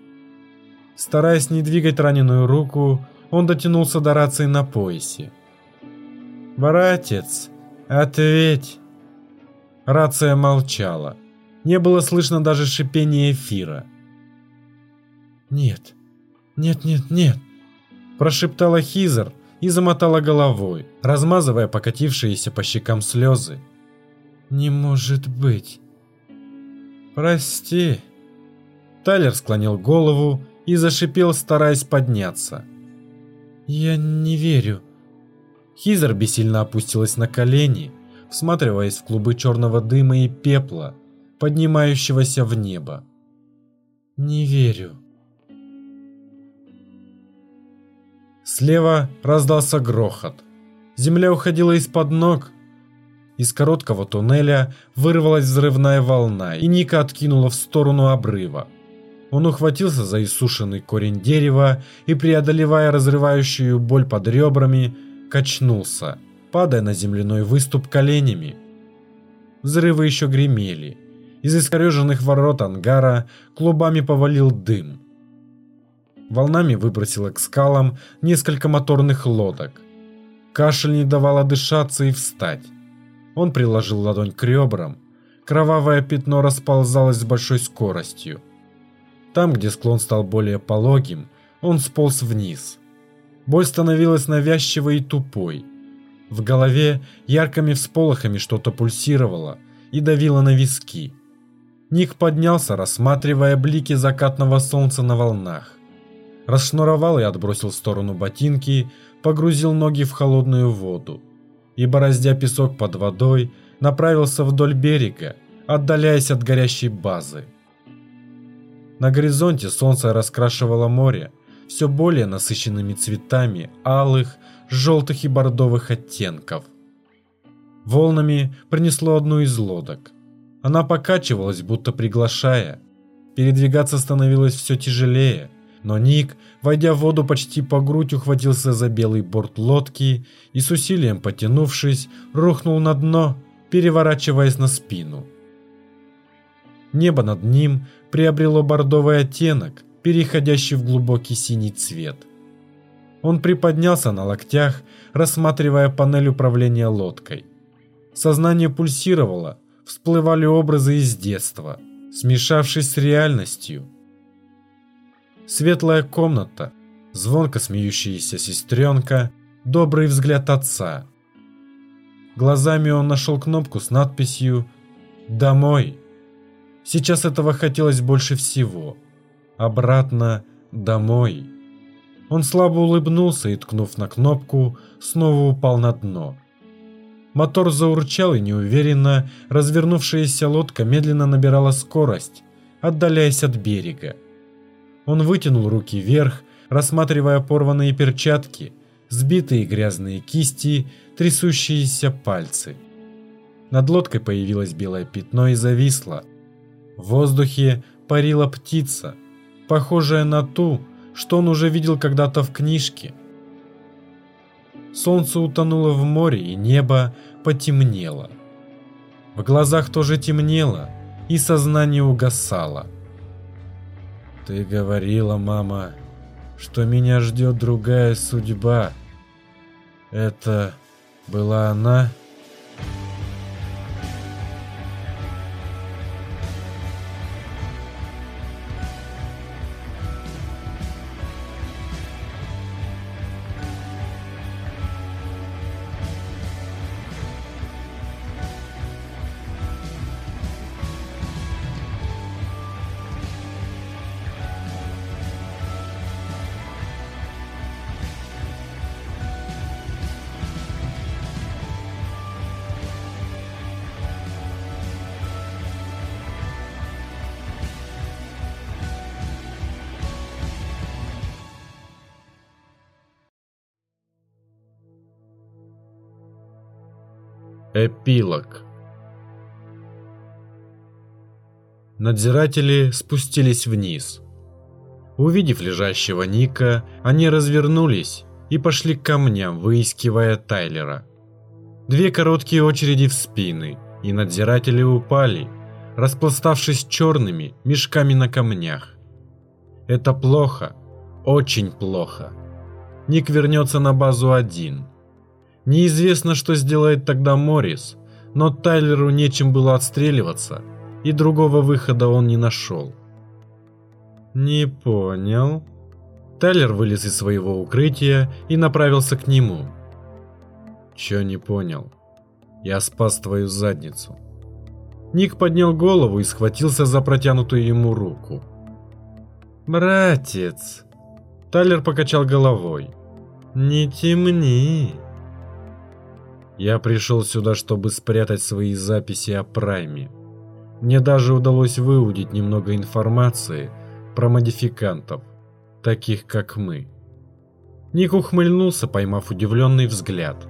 Стараясь не двигать раненую руку, он дотянулся до рации на поясе. «Братец, ответь!» Рация молчала. Не было слышно даже шипения эфира. «Нет, нет, нет, нет!» Прошептала Хизер и замотала головой, размазывая покатившиеся по щекам слезы. «Не может быть!» «Прости!» Тайлер склонил голову и зашипел, стараясь подняться. «Я не верю!» Хизер бессильно опустилась на колени, всматриваясь в клубы черного дыма и пепла, поднимающегося в небо. «Не верю». Слева раздался грохот. Земля уходила из-под ног. Из короткого туннеля вырвалась взрывная волна, и Ника откинула в сторону обрыва. Он ухватился за иссушенный корень дерева и, преодолевая разрывающую боль под ребрами, качнулся, падая на земляной выступ коленями. Взрывы еще гремели. Из искореженных ворот ангара клубами повалил дым. Волнами выбросило к скалам несколько моторных лодок. Кашель не давал дышаться и встать. Он приложил ладонь к ребрам. Кровавое пятно расползалось с большой скоростью. Там, где склон стал более пологим, он сполз вниз. Боль становилась навязчивой и тупой. В голове яркими всполохами что-то пульсировало и давило на виски. Ник поднялся, рассматривая блики закатного солнца на волнах. Расшнуровал и отбросил в сторону ботинки, погрузил ноги в холодную воду. И, бороздя песок под водой, направился вдоль берега, отдаляясь от горящей базы. На горизонте солнце раскрашивало море, все более насыщенными цветами алых, желтых и бордовых оттенков. Волнами принесло одну из лодок. Она покачивалась, будто приглашая. Передвигаться становилось все тяжелее, Но Ник, войдя в воду почти по грудь, ухватился за белый борт лодки и с усилием потянувшись, рухнул на дно, переворачиваясь на спину. Небо над ним приобрело бордовый оттенок, переходящий в глубокий синий цвет. Он приподнялся на локтях, рассматривая панель управления лодкой. Сознание пульсировало, всплывали образы из детства, смешавшись с реальностью. Светлая комната, звонко смеющаяся сестренка, добрый взгляд отца. Глазами он нашел кнопку с надписью «Домой». Сейчас этого хотелось больше всего. Обратно домой. Он слабо улыбнулся и, ткнув на кнопку, снова упал на дно. Мотор заурчал и неуверенно, развернувшаяся лодка медленно набирала скорость, отдаляясь от берега. Он вытянул руки вверх, рассматривая порванные перчатки, сбитые грязные кисти, трясущиеся пальцы. Над лодкой появилось белое пятно и зависло. В воздухе парила птица, похожая на ту, что он уже видел когда-то в книжке. Солнце утонуло в море, и небо потемнело. В глазах тоже темнело, и сознание угасало. «Ты говорила, мама, что меня ждет другая судьба. Это была она?» Эпилог Надзиратели спустились вниз. Увидев лежащего Ника, они развернулись и пошли к камням, выискивая Тайлера. Две короткие очереди в спины, и надзиратели упали, распластавшись черными мешками на камнях. Это плохо, очень плохо. Ник вернется на базу один – Неизвестно, что сделает тогда Моррис, но Тайлеру нечем было отстреливаться, и другого выхода он не нашел. «Не понял». Тайлер вылез из своего укрытия и направился к нему. «Чё не понял? Я спас твою задницу». Ник поднял голову и схватился за протянутую ему руку. «Братец!» Тайлер покачал головой. «Не темни!» Я пришел сюда, чтобы спрятать свои записи о Прайме. Мне даже удалось выудить немного информации про модификантов, таких как мы. Ник ухмыльнулся, поймав удивленный взгляд.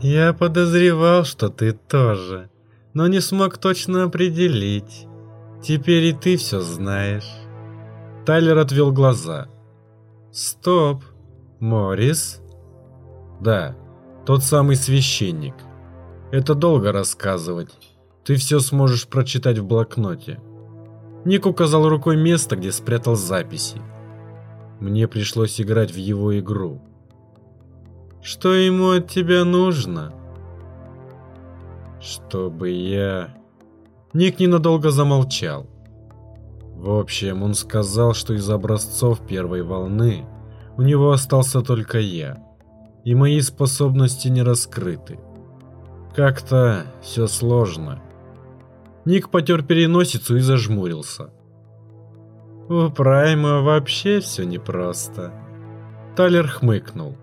«Я подозревал, что ты тоже, но не смог точно определить. Теперь и ты все знаешь». Тайлер отвел глаза. «Стоп, Моррис?» «Да, тот самый священник. Это долго рассказывать. Ты все сможешь прочитать в блокноте. Ник указал рукой место, где спрятал записи. Мне пришлось играть в его игру. Что ему от тебя нужно? Чтобы я... Ник ненадолго замолчал. В общем, он сказал, что из образцов первой волны у него остался только я и мои способности не раскрыты. Как-то все сложно. Ник потер переносицу и зажмурился. У Прайма вообще все непросто. Талер хмыкнул.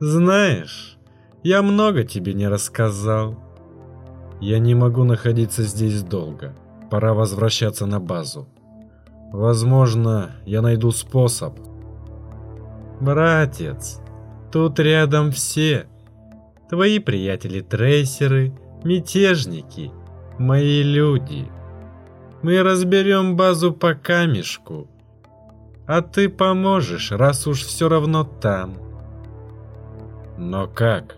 Знаешь, я много тебе не рассказал. Я не могу находиться здесь долго. Пора возвращаться на базу. Возможно, я найду способ. Братец, Тут рядом все. Твои приятели-трейсеры, мятежники, мои люди. Мы разберем базу по камешку. А ты поможешь, раз уж все равно там. Но как?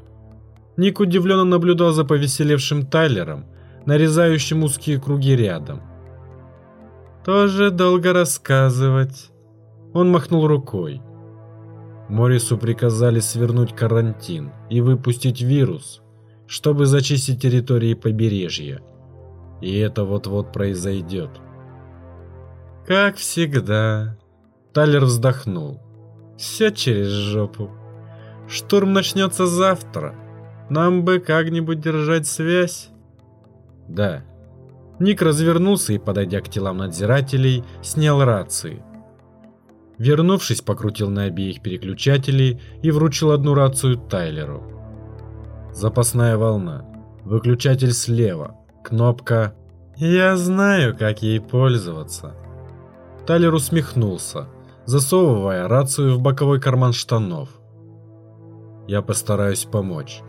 Ник удивленно наблюдал за повеселевшим Тайлером, нарезающим узкие круги рядом. Тоже долго рассказывать. Он махнул рукой. Морису приказали свернуть карантин и выпустить вирус, чтобы зачистить территории побережья. И это вот-вот произойдет. Как всегда. Талер вздохнул. Все через жопу. Штурм начнется завтра. Нам бы как-нибудь держать связь. Да. Ник развернулся и, подойдя к телам надзирателей, снял рации. Вернувшись, покрутил на обеих переключателей и вручил одну рацию Тайлеру. Запасная волна. Выключатель слева. Кнопка «Я знаю, как ей пользоваться». Тайлер усмехнулся, засовывая рацию в боковой карман штанов. «Я постараюсь помочь».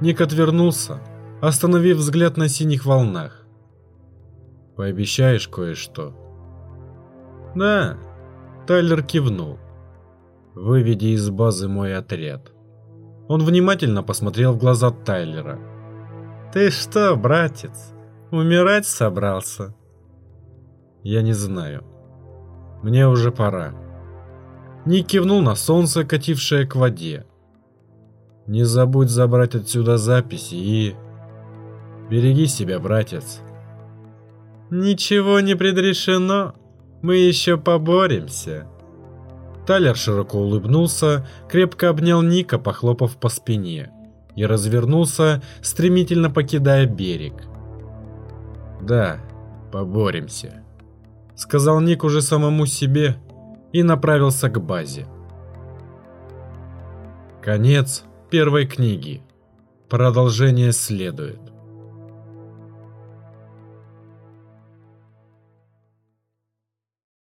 Ник отвернулся, остановив взгляд на синих волнах. «Пообещаешь кое-что?» «Да», Тайлер кивнул. «Выведи из базы мой отряд». Он внимательно посмотрел в глаза Тайлера. «Ты что, братец, умирать собрался?» «Я не знаю. Мне уже пора». Ник кивнул на солнце, катившее к воде. «Не забудь забрать отсюда записи и...» «Береги себя, братец». «Ничего не предрешено», мы еще поборемся. Талер широко улыбнулся, крепко обнял Ника, похлопав по спине, и развернулся, стремительно покидая берег. «Да, поборемся», — сказал Ник уже самому себе и направился к базе. Конец первой книги. Продолжение следует.